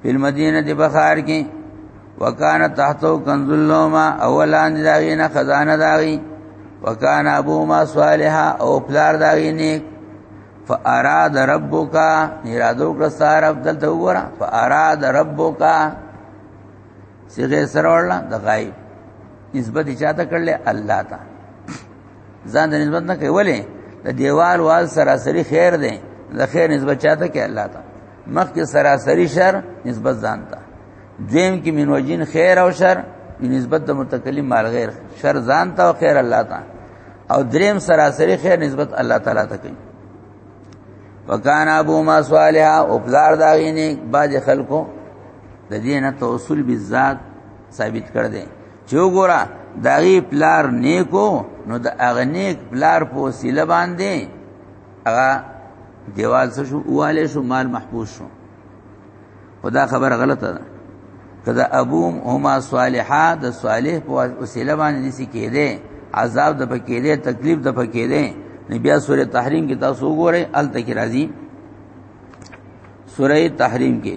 په مدینه دی بخار کې وکانا تحتو کنز اللوما اولان داغی نه خزانه داغی وکانا ابو ما صالحا او پلار داغی نیک فاراد ربک نرادو کړه ساره دلته وګوره فاراد ربک صيغه سره وړلا د غایب نسبت چاته کړل الله ته ځان د نسبت نه کوي ولې د دیوال وال سراسری خیر دی د خیر نسبت چاته کوي الله ته مخ کې سراسری شر نسبت ځان ته دویم کې من وجین خیر او شر نسبت د متکلم مال غیر شر ځان ته او خیر الله ته او دریم سراسری خیر نسبت الله تعالی ته کوي وکانا ابو ما صالحا او پلار دا غینه باج خلکو د دې نه توسل بالذات ثابت کړ دې چې وګوره داغي پلار نیکو نو د اغنیک پلار په وسیله باندې هغه دیوال څه شو واله شو مال محبوس شو خدا خبره غلطه ده کدا ابوم هما صالحا د صالح په وسیله باندې نسی کېده عذاب د پکې ده تکلیف د پکې ده نبي سورې تحریم کې تاسو وګورئ ال تک راځي سورې تحریم کې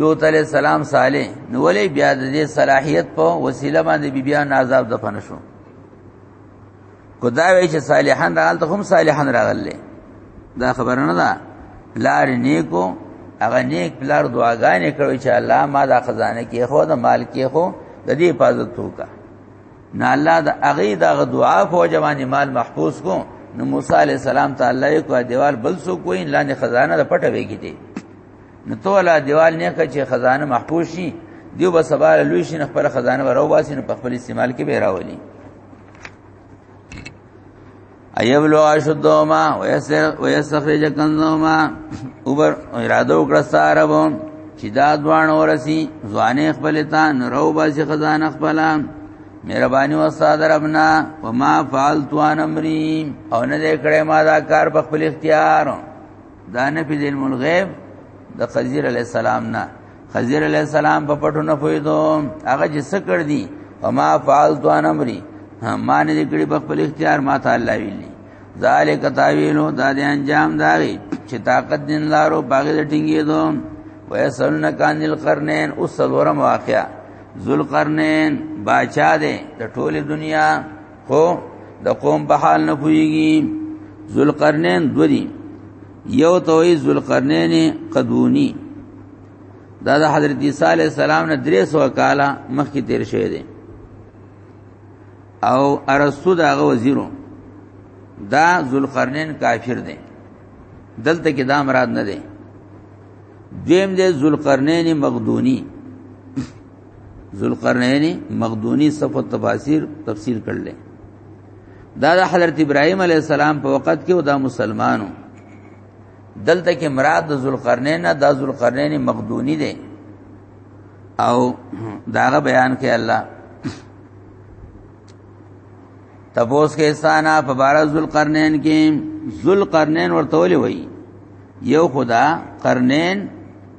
لوط علیہ السلام صالح نو ولې بیا د دې صلاحیت په وسیله باندې بی بیا نازاب دفن شو خدا وی چې صالحان راغل ته هم صالحان راغل دا خبر نه ده لار نیکو هغه نیک بلار دعاګانې کړو چې الله ما دا خزانه کې خو دا مال کې خو د دې حفاظت وکا نه الله دا هغه دا دعا په جوانی مال محفوظ کو نو موسی علی السلام تعالی کو دیوال بل سو کوی لاندې خزانه د پټه ویګی دی نو تولا دیوال نه کړ چې خزانه محفوظ شي دیو به سبا لوی شي خپل خزانه ورو باسي نو په خپل استعمال کې به راولي ایبلو اشدوما ویسخرج کنزوما اوبر اراده وکړه ساربو چې دا دوان ورسی ځوانې خپل تا نرو باسي خزانه خپل مهرباني وساده ربنا وما فعلت عن امري او نه کړې ما دا کار په خپل اختیار دا نه په علم الغیب د خضر علی السلام نه خضر علی السلام په پټو نه پویدو هغه چې څه کړ دي وما فعلت ان امري ما نه کړی په خپل اختیار ما ته الله ویلی ذالک تاویلو دا د انجام داغي چې طاقت دین لارو باغ د ټینګې دو ویسلن کان القرنین اوس ورم واقعا ذوالقرنین باچا دے د ټوله دنیا خو د قوم په حال نه پويږي ذوالقرنین دوی یو توي ذوالقرنین قدونی دا د حضرت عیسی علی السلام نه 300 کاله مخکې تیر شوی دی او ارسطو دا غو وزیرو دا ذوالقرنین کافر دی دلته کې دا مراد نه دی دیم دې ذوالقرنین مقدونی ذوالقرنین مقدونی صفه تفاسیر تفسیر کړل دا د حضرت ابراهیم علی السلام په وخت کې ودا مسلمانو دلته کې مراد د ذوالقرنین نه د ذوالقرنین مقدونی دی او داغه بیان کې الله تپوس کې استانا په بار ذوالقرنین کې ذوالقرنین ورته ولي وای یو خدا قرنین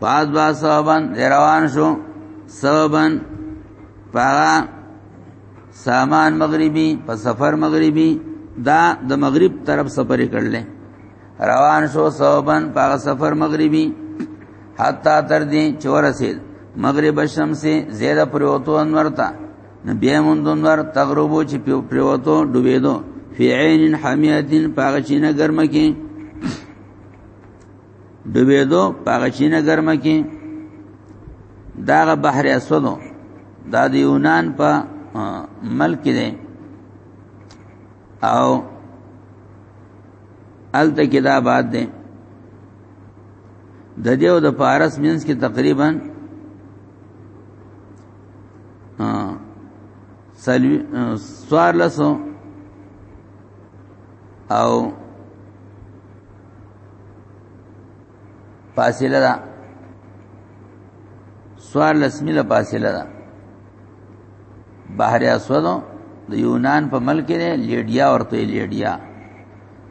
پاد با سببن روان شو سببن پاغا سامان مغربي په سفر مغربي دا د مغرب طرف سفر کړل روان شو سببن پاغا سفر مغربي حتا تر دې چورسید مغرب الشمس زیاده پروتو انور تا بیا مون دنور تغربو چې پروتو ډوبېدو فی عین حمیه پاغا چینه ګرمه کې ډوبېدو پاغه چینه ګرمه کې داغه بحر اسودو دا د یونان په ملک دی او الته کې دا باد دی د دې او د پارس مینس کې تقریبا سلوی سوار لسو او فاصله ده سوار لسمیله فاصله ده بحر اسود د یونان په ملک کې لیډیا ورته لیډیا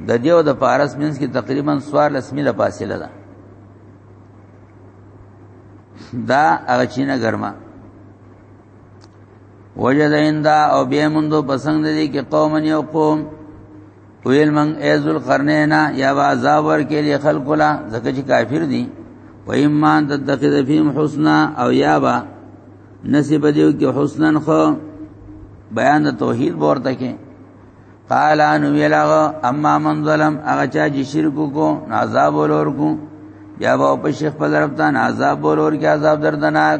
د دیو د پارس مینس کې تقریبا سوار لسمیله فاصله ده دا هغه چینه ګرمه وجد اندا او بیمندو پسند دي کې قوم یو قوم ویل من ایزل قرنینا یا عذاب ورکې دی خلق لا زکه چې کافر دي و ایمان تتخذ فیم حسنا او یا با نصیب دیو کې حسنن خو بیان د توحید ورته کې قال ان ویلاغ اما من ظلم هغه چا چې شرک کو عذاب ولور کو یا با په شیخ په طرف ته عذاب ولور کې عذاب دردناک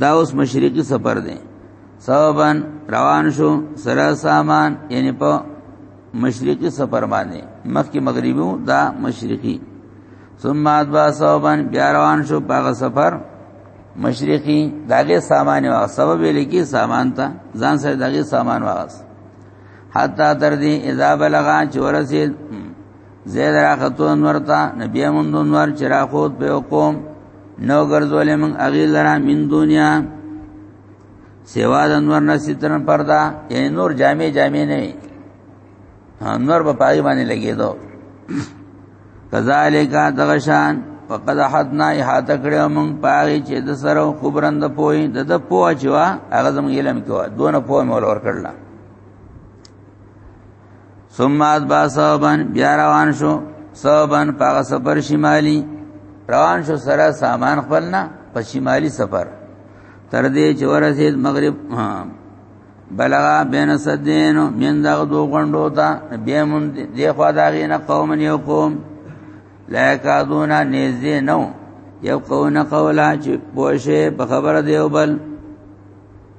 دا اوس مشرقي سفر دی سببن روان شو سره سامان یعنی په مشرقي سفر باندې مخکې مغربي دا مشرقي ثم ادبا سببن بیا روان شو په سفر مشرقي داګه سامان وا سبب لکی سامان ته ځان سره داګه سامان واغس حتا تر دې اذا بلغا چورسید زید را خطو انور تا نبی امون دون ور چرا خود په قوم نو ګرځولې من اغي لرا من دنیا سیوا د انور نه سترن پردا یې نور جامې جامې نه وي انور په پای باندې لګیدو کذالک دغشان فقد حدنا احاطه کړو موږ پاره چې د سره خبرند پوي د د پوه چوا هغه زموږ علم کې و دونه پوه مول ور کړل ثم اتبع صوبن بیا روان شو صوبن پاغه سفر شمالی روان شو سره سامان خپل نه په شمالی سفر تر دې چې ورسید مغرب بلغا بین صدین من دغه دو غندو تا بیا مون دی خوا داغی نه قوم یو قوم لا کادونا نږدې نو یو قونه قولا چې پوشه په خبر دیو بل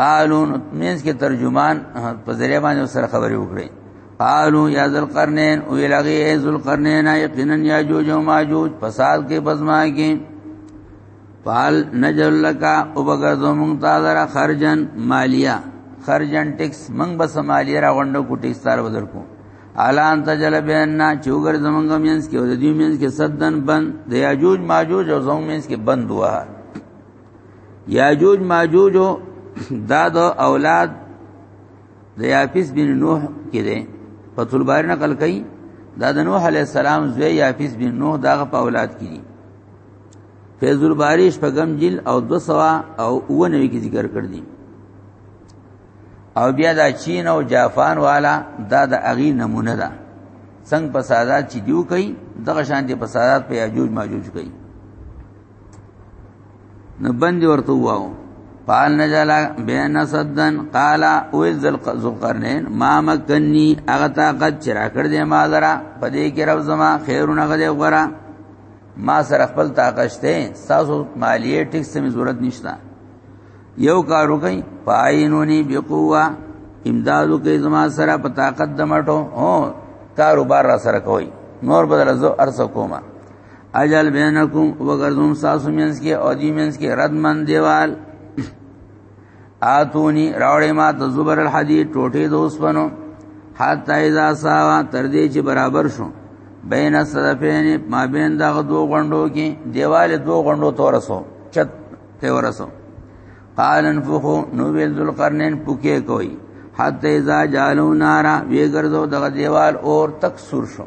قالو مینس کې ترجمان په ذریعہ باندې سره خبرې وکړي قالو یا ذل قرنین او لغی ذل قرنین یقینا یاجوج او ماجوج فساد کې بزما کې فال نجل لك او بغیر زمون تعالی خرجن مالیا خرجن ټیکس منګ بس مالیا را غونډو کو ټیکس تار بدر کو الان تجل بینا چوغر زمونږ مینس کې او د دې مینس کې صدن بند د یاجوج ماجوج او زمونږ مینس کې بند وه یاجوج ماجوج دا د اولاد د یافس بن نوح کې ده په تل بار نقل کړي دا د نوح علی السلام زوی یافس بن نوح داغه په اولاد کې دي فیض الباریش په غم جل او 200 او 99 کې ذکر کړ دي او بیا دا چین او جاپان والا دا د اغي نمونه ده څنګه په سادات چې دیو کوي دغه شان دي په سادات په یاجوج ماجوج کوي نه بند ورته واو قال نجل بین صدن قال اوز ذوالقرنین ما مکنی اغه طاقت چې راکړ دې ما درا پدې کې رب زما خیرونه غدې غورا ما سره خپل طاقت شته تاسو مالیه ټیک سم ضرورت نشته یو کار وکي پاینونی بقوا امدادو کې زما سره په طاقت دمټو او کاروبار را سره کوي نور بدل زو ارسه کومه اجل بینکم وګرځوم تاسو مینس کې او دی مینس کې ردمن دیوال آتونی راوړې ما ته زبر الحدید ټوټه دوس بنو حتا اذا ساوا تر دې چې برابر شو بین الصدفین ما بین دغه دو غندو کې دیوال دو غندو تورسو چت ته ورسو قال انفخو نو ویل ذل قرنین پوکې کوي حتا اذا جالو نارا وی ګرځو دغه دیوال اور تک سور شو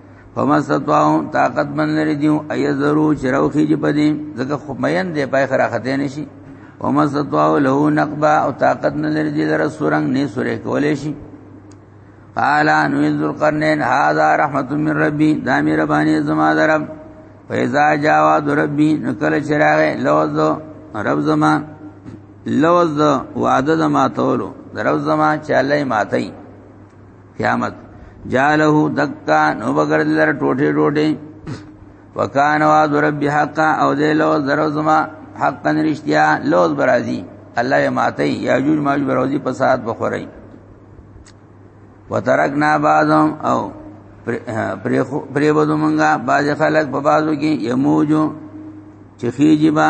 فما استطاعوا طاقت من لري دیو اي زرو چروخي جي پدي زګه خو مین دی پای خره خته نشي وما استطاعوا له نقبا او طاقت نه لري دی لره سورنګ نه سورې کولې شي قال ان ذو القرنين هذا رحمت من ربي دا مې رباني زما درب فإذا جاء ربي نکل چراغ لوز رب زما لوز وعده ما تولو رب زما چاله ماتای قیامت جاله دکا نو بغرد لر ټوټه ټوټه وکانه وعد رب حقا او دې لو زرو زما حقا رشتیا لوز برازي الله یې ماته یاجوج ماجوج بروزی په سات بخوري وترکنا بعضهم او پرې بده مونږه باز خلک په بازو کې یموجو چې خيجبا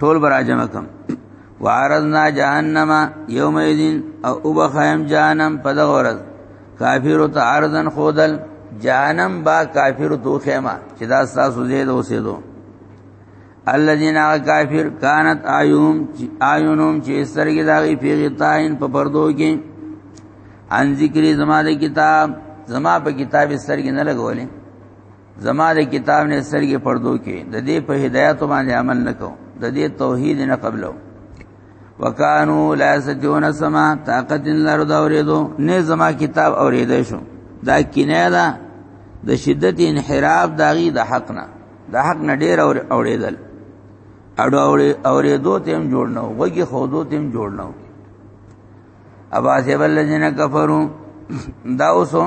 ټول براجم کم وعرضنا جهنم یوم یذین او وبخیم جهنم په دغه ورځ کافر ته عرضن خودل جهنم با کافر تو خیمه چې دا تاسو زید اوسېدو الذين كافر كانت اعينهم اعينهم چې سترګې داغي پیغی تاین په پردو کې ان ذکر زما د کتاب زما په کتاب سترګې نه لګولې زما د کتاب نه سرګې پردو کې د دې په هدایت باندې عمل نکو د دې توحید نه قبلو وکانو لا سجون سما طاقت لر دا اوریدو نه زما کتاب اوریدې شو دا کینه دا د شدت انحراف داغي د حق نه د حق نه ډیر اوریدل اډو اوریدو تیم جوړ نو وګي خودو تیم جوړ نو ابا سیب الذین کفروا دا اوسو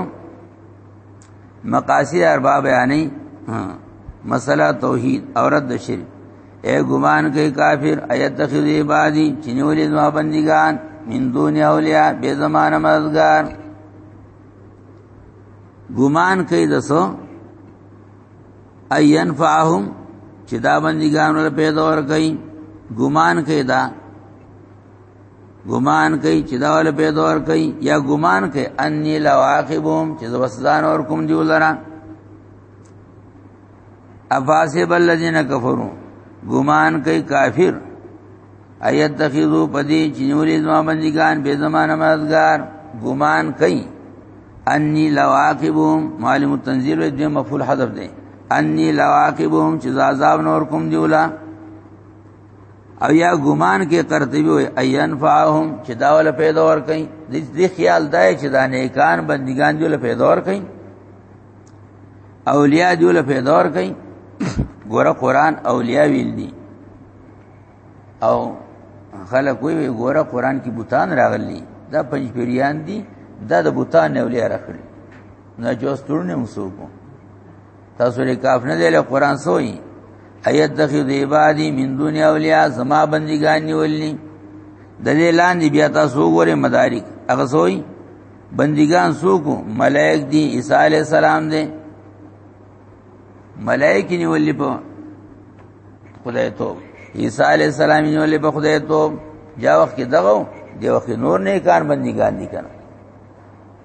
مقاصد اربع بیانې مسله توحید او رد شرک اے ګمان کوي کافر ایت تخذ عبادی چنیولې زما بندگان من دون اولیاء به زمانه مددگار ګمان کوي دسو اين فاهم چې دا بندگان ول پیدا ور کوي ګمان کوي دا ګمان کوي چې دا ول به دور کوي یا ګمان کوي انی لواقبهم چې زبسدان اور کوم دی ولرا افاسب الذين كفروا ګمان کوي کافر ایت تخیذو پدی چې نورې زما بندگان به زمانه مددگار ګمان کوي انی لواقبهم معلم التنزیل د مفعول حذف دی انی لواقبهم چې عذاب نور کوم دی ولا او یا ګمان کې قرطبي وي ايان فاهم چې دا ول پیدا ور کوي د دې خیال دای چې دا نیکان بندگان دی ول پیدا ور کوي اولیاء دی ول پیدا ور کوي ګوره قران اولیاء ویل دي او خلک وی ګوره قران کې بوتان راغلي دا پنځ پیریان دي دا د بوتان اولیاء راخلي نه جوستونه مسوکو تاسو لري کاف نه دی له قران سوې ایت دخی دی عبادی من دون اولیاء زما بندگان نیولنی د دې لاندې بیا تاسو وګورئ مدارک هغه سوې بندگان سوکو ملائک دی عیسی علی السلام دی ملائک نیولې په خدای ته عیسی علی السلام نیولې په خدای ته جا وخت کې دغه دی وخت نور نه کار بندگان دي کنه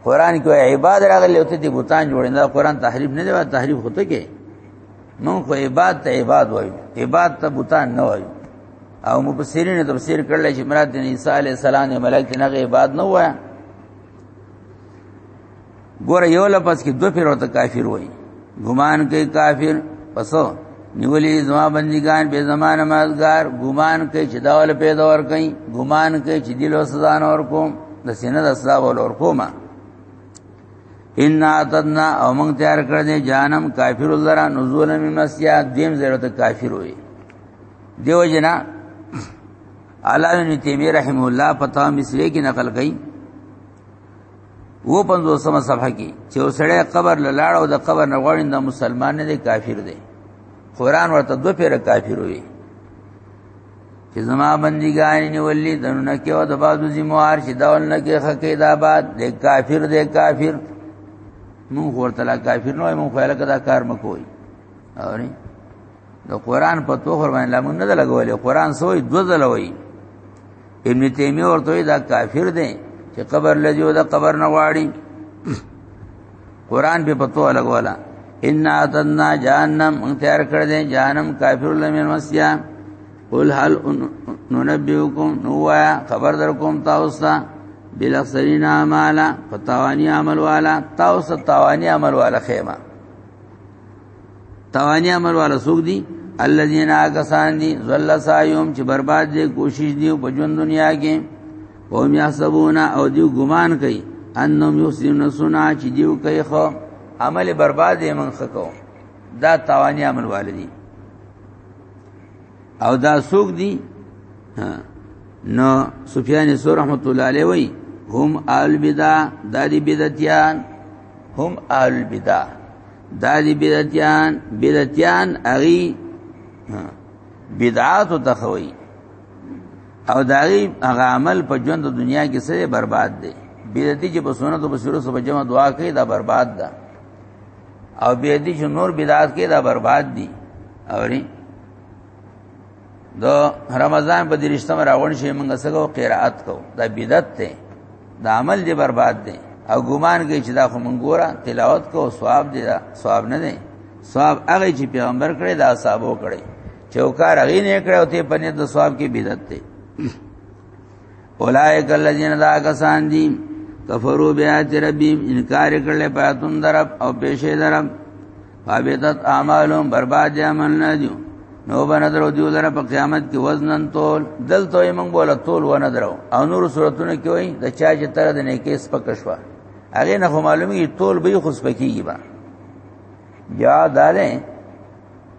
قران کې عباد راغلی او ته دې بوتان جوړې نه قران تحریف نه دی تحریف هوته کې مونږ خو عبادت ته عبادت وایو عبادت ته بوتان نه وایو او مفسرین تفسیر کړل چې مراد د عیسی علی السلام نه ملک نه عبادت نه وایي ګوره یو لفظ کې دو پیر ورته کافر وایي ګمان کوي کافر پسو نیولې زما بندگان به زمانه مازګار ګمان کوي چې داول پیدا ور کوي ګمان کوي چې دلو سزا نور کوم د سینې د سزا ور کوم ان اتدنا او موږ تیار کړ دې جانم کافر لرا نزول می مسیا دیم ضرورت کافر وي دیو جنا علاوه نتیمی رحم الله پتا مصری کی نقل کئ و پنځوسمه صفحه کې چې وسړی قبر لاړ او د قبر نه غواړي د مسلمان نه دی کافر دی قران ورته دو پیر کافر وي چې زما بندګان نیولې دنه کې او د بازو زموار چې داول نه کې خکې دا بعد د کافر دی کافر نو ورته لا کافر نو مو خیال کدا کار مکوئ اوري د قران په توخر باندې لمون نه لګولې قران سوې دوزلوي ابن تیمیه ورته دا کافر دی چې قبر لجو دا قبر نه واړي قران په پتو لګولا ان اتنا جهنم تیار کړ دې جهنم کافر لمن مسیا قل هل ننبئکم نوا خبر در کوم تاسو بالاخسرین اعمالا فتوانی عمل والا تاسو توانی عمل والا خیمه توانی عمل والا سوق دي الذين اغسان دي زل سايوم چې برباد دي کوشش دي په ژوند دنیا کې او میا سبونا او دیو ګمان کوي انم یوسین سنا چې دیو کوي خو عمل برباد یې من خکو دا توانی عمل والدی او دا سوق دي نو سفیان سور رحمت الله علیه وی هم آل بدا داری بدتیان هم آل بدا دا دی بدعتیان بدعتیان اغي بدعات تخوي او داغي هغه عمل په ژوند دنیا کې سره برباد دی بدعتي چې په سنت او په سیرو سره جمع دعا کوي دا برباد ده او بدعتي چې نور بدعات کوي دا برباد دي اوري د رمضان په درشتم راوړ شي موږ سره قرائت کو دا بدعت ته د عمل دی برباد دی او ګمان کوي چې دا خو مونږ ګوره تلاوت کو ثواب دی دا ثواب نه دی ثواب هغه چې پیغمبر کړی دا صحابه کړی چوکار هغه نه کړو ته پنه د ثواب کې بدعت دی اولائک الذین دا کسان دي کفرو بیات ربیم انکار کړل پاتون درب او پیشه درب فابتت اعمالهم برباد عمل نه دي نو بندرو دیو لره په قیامت کې وزنن تول دلته یې موږ بوله تول و نه درو او نور صورتونه کې وای د چا چې تر د نیکې سپکشوا هغه نه معلومیږي تول به خو سپکیږي با یا داله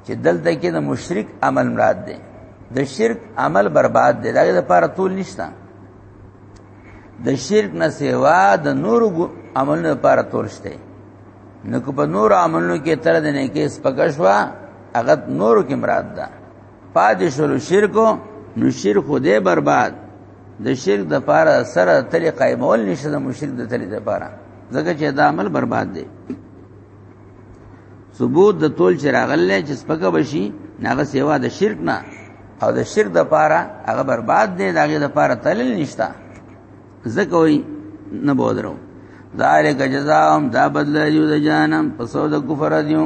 چې دلته کې د مشرک عمل مراد دی د شرک عمل برباد دی دغه لپاره طول نشته د شرک نه سیوا د نور عملونو لپاره طول شته نو کو په نور عملونو کې تر د نه کې سپکشوا هغه نور کې مراد ده پادشل شرکو نو شرک دې برباد د شرک د لپاره سره تل قائمول نشته د مشرک د تل لپاره ځکه چې دا عمل برباد دی ثبوت د تول چې راغلې چې سپکه بشي ناغه سیوا د شرک نه او د شرک د پاره هغه برباد دی داغه د پاره تلل نشتا زکه وي نه بودرو ذالک جزاهم دا بدل یو د جانم په سو د کفر دیو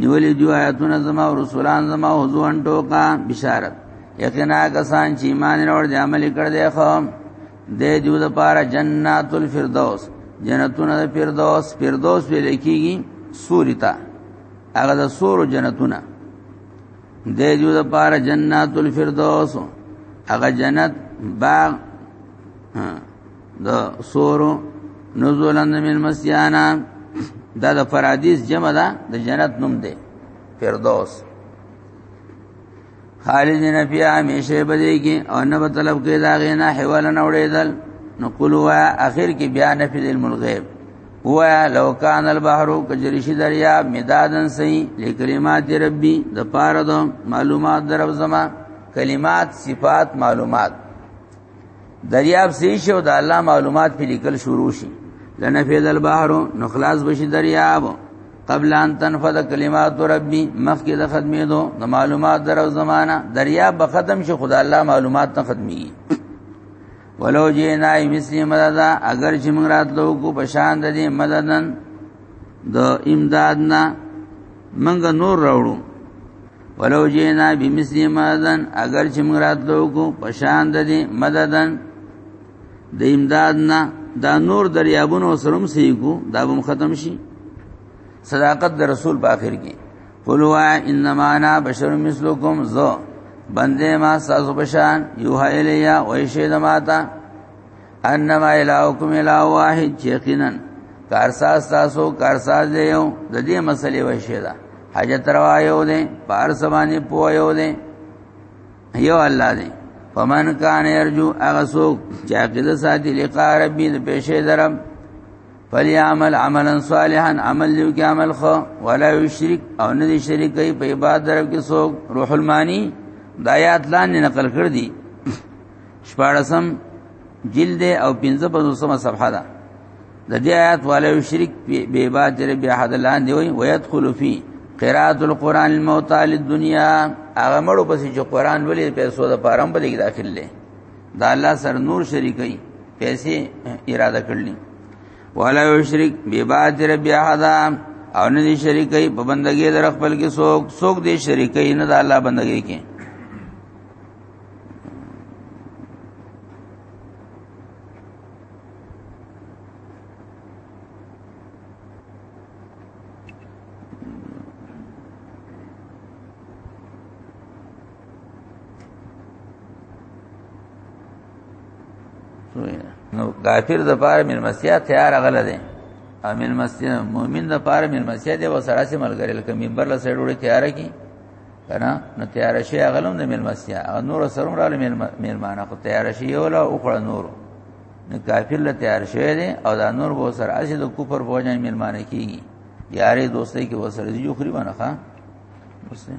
نیولې دی آیاتونه زما او رسولان زما حضور ټوکا بشارت یقینا کسان چې ایمان لري عمل کړي خو دې دیو د پاره جنات الفردوس جنتونه د فردوس فردوس ویل کیږي سوري ته هغه د سورو جنتونه دې دیو د پاره جنات الفردوس هغه جنت باغ د سورو نزولن من مسیانا دا د فرادیس جمع ده د جنت نوم دی فردوس خالد نه بیا همیشه بده کې او نه په طلب کې دا غینا حوال نه وړېدل نو قلوا اخر کې بیا نفذ علم الغیب هو لو کان البحر کجریشی دریا مدادن سی لکلمات ربی د پاره د معلومات درو زما کلمات صفات معلومات دریاب سی شو د الله معلومات په لیکل شروع شي لنفذ البحر نو خلاص بشي دریاب قبل ان تنفذ کلمات ربي مخکې د خدمې دو د معلومات درو زمانہ دریاب به ختم شي خدای الله معلومات ته ختمي ولو جینا مثلی مدد اگر چې موږ راتلو کو پشان د دې مددن د امدادنا موږ نور راوړو ولو جینا بمثلی مددن اگر چې موږ راتلو کو پشان د دې مددن د امداد نه دا نور دریابونو سرم سی کو دا به ختم شي صداقت د رسول په اخر کې قلوا انما انا بشر مثلکم ذو بندې ما ساز بشان یوه الیا وای شه دماتا انما الهکم اله واحد یقینا کارساز تاسو کارساز دی یو د دې مسلې وشه ده حاجت روا یو دی بار سمانی پو یو دی یو الله دی فمن کان يرجو اغسوک چا کده ساتي لقاء ربي د پېښې درم فليعمل عملا صالحا عمل لیو کې عمل خو ولا یشرک او نه دي شریک کوي په عبادت درب کې سوک روح المانی دایات لاندې نقل کړ دي شپارسم جلد او 55 صفحه ده د دې آیات والے شرک به با جره به حد لاندې وي ويدخل فی قرات القران الموت للدنيا هغه مړو پسې چې قران ولې پیسو د پارم په دې داخل لې دا الله سر نور شریکي پیسې اراده کړلې ولا یشرک به با جره به حد او نه دي شریکي په بندګۍ در خپل کې څوک څوک دي شریکي نه د الله بندګۍ کې نو کافر د پاره ملمسیا تیار غله دي امل مسیا مؤمن د پاره ملمسیا دی وسره سي ملګری لکه منبر له سړوړي تیار کی کنه نو تیار شي غلم د ملمستیا هغه نور سره را ملمانه خو تیار شي یو لا او خړ نور نو کافر له تیار شوی دی او دا نور به سره اسی د کوپر بوجان ملمانه کیږي یاري دوستۍ کې وسره دی جو خري باندې ښا مسلم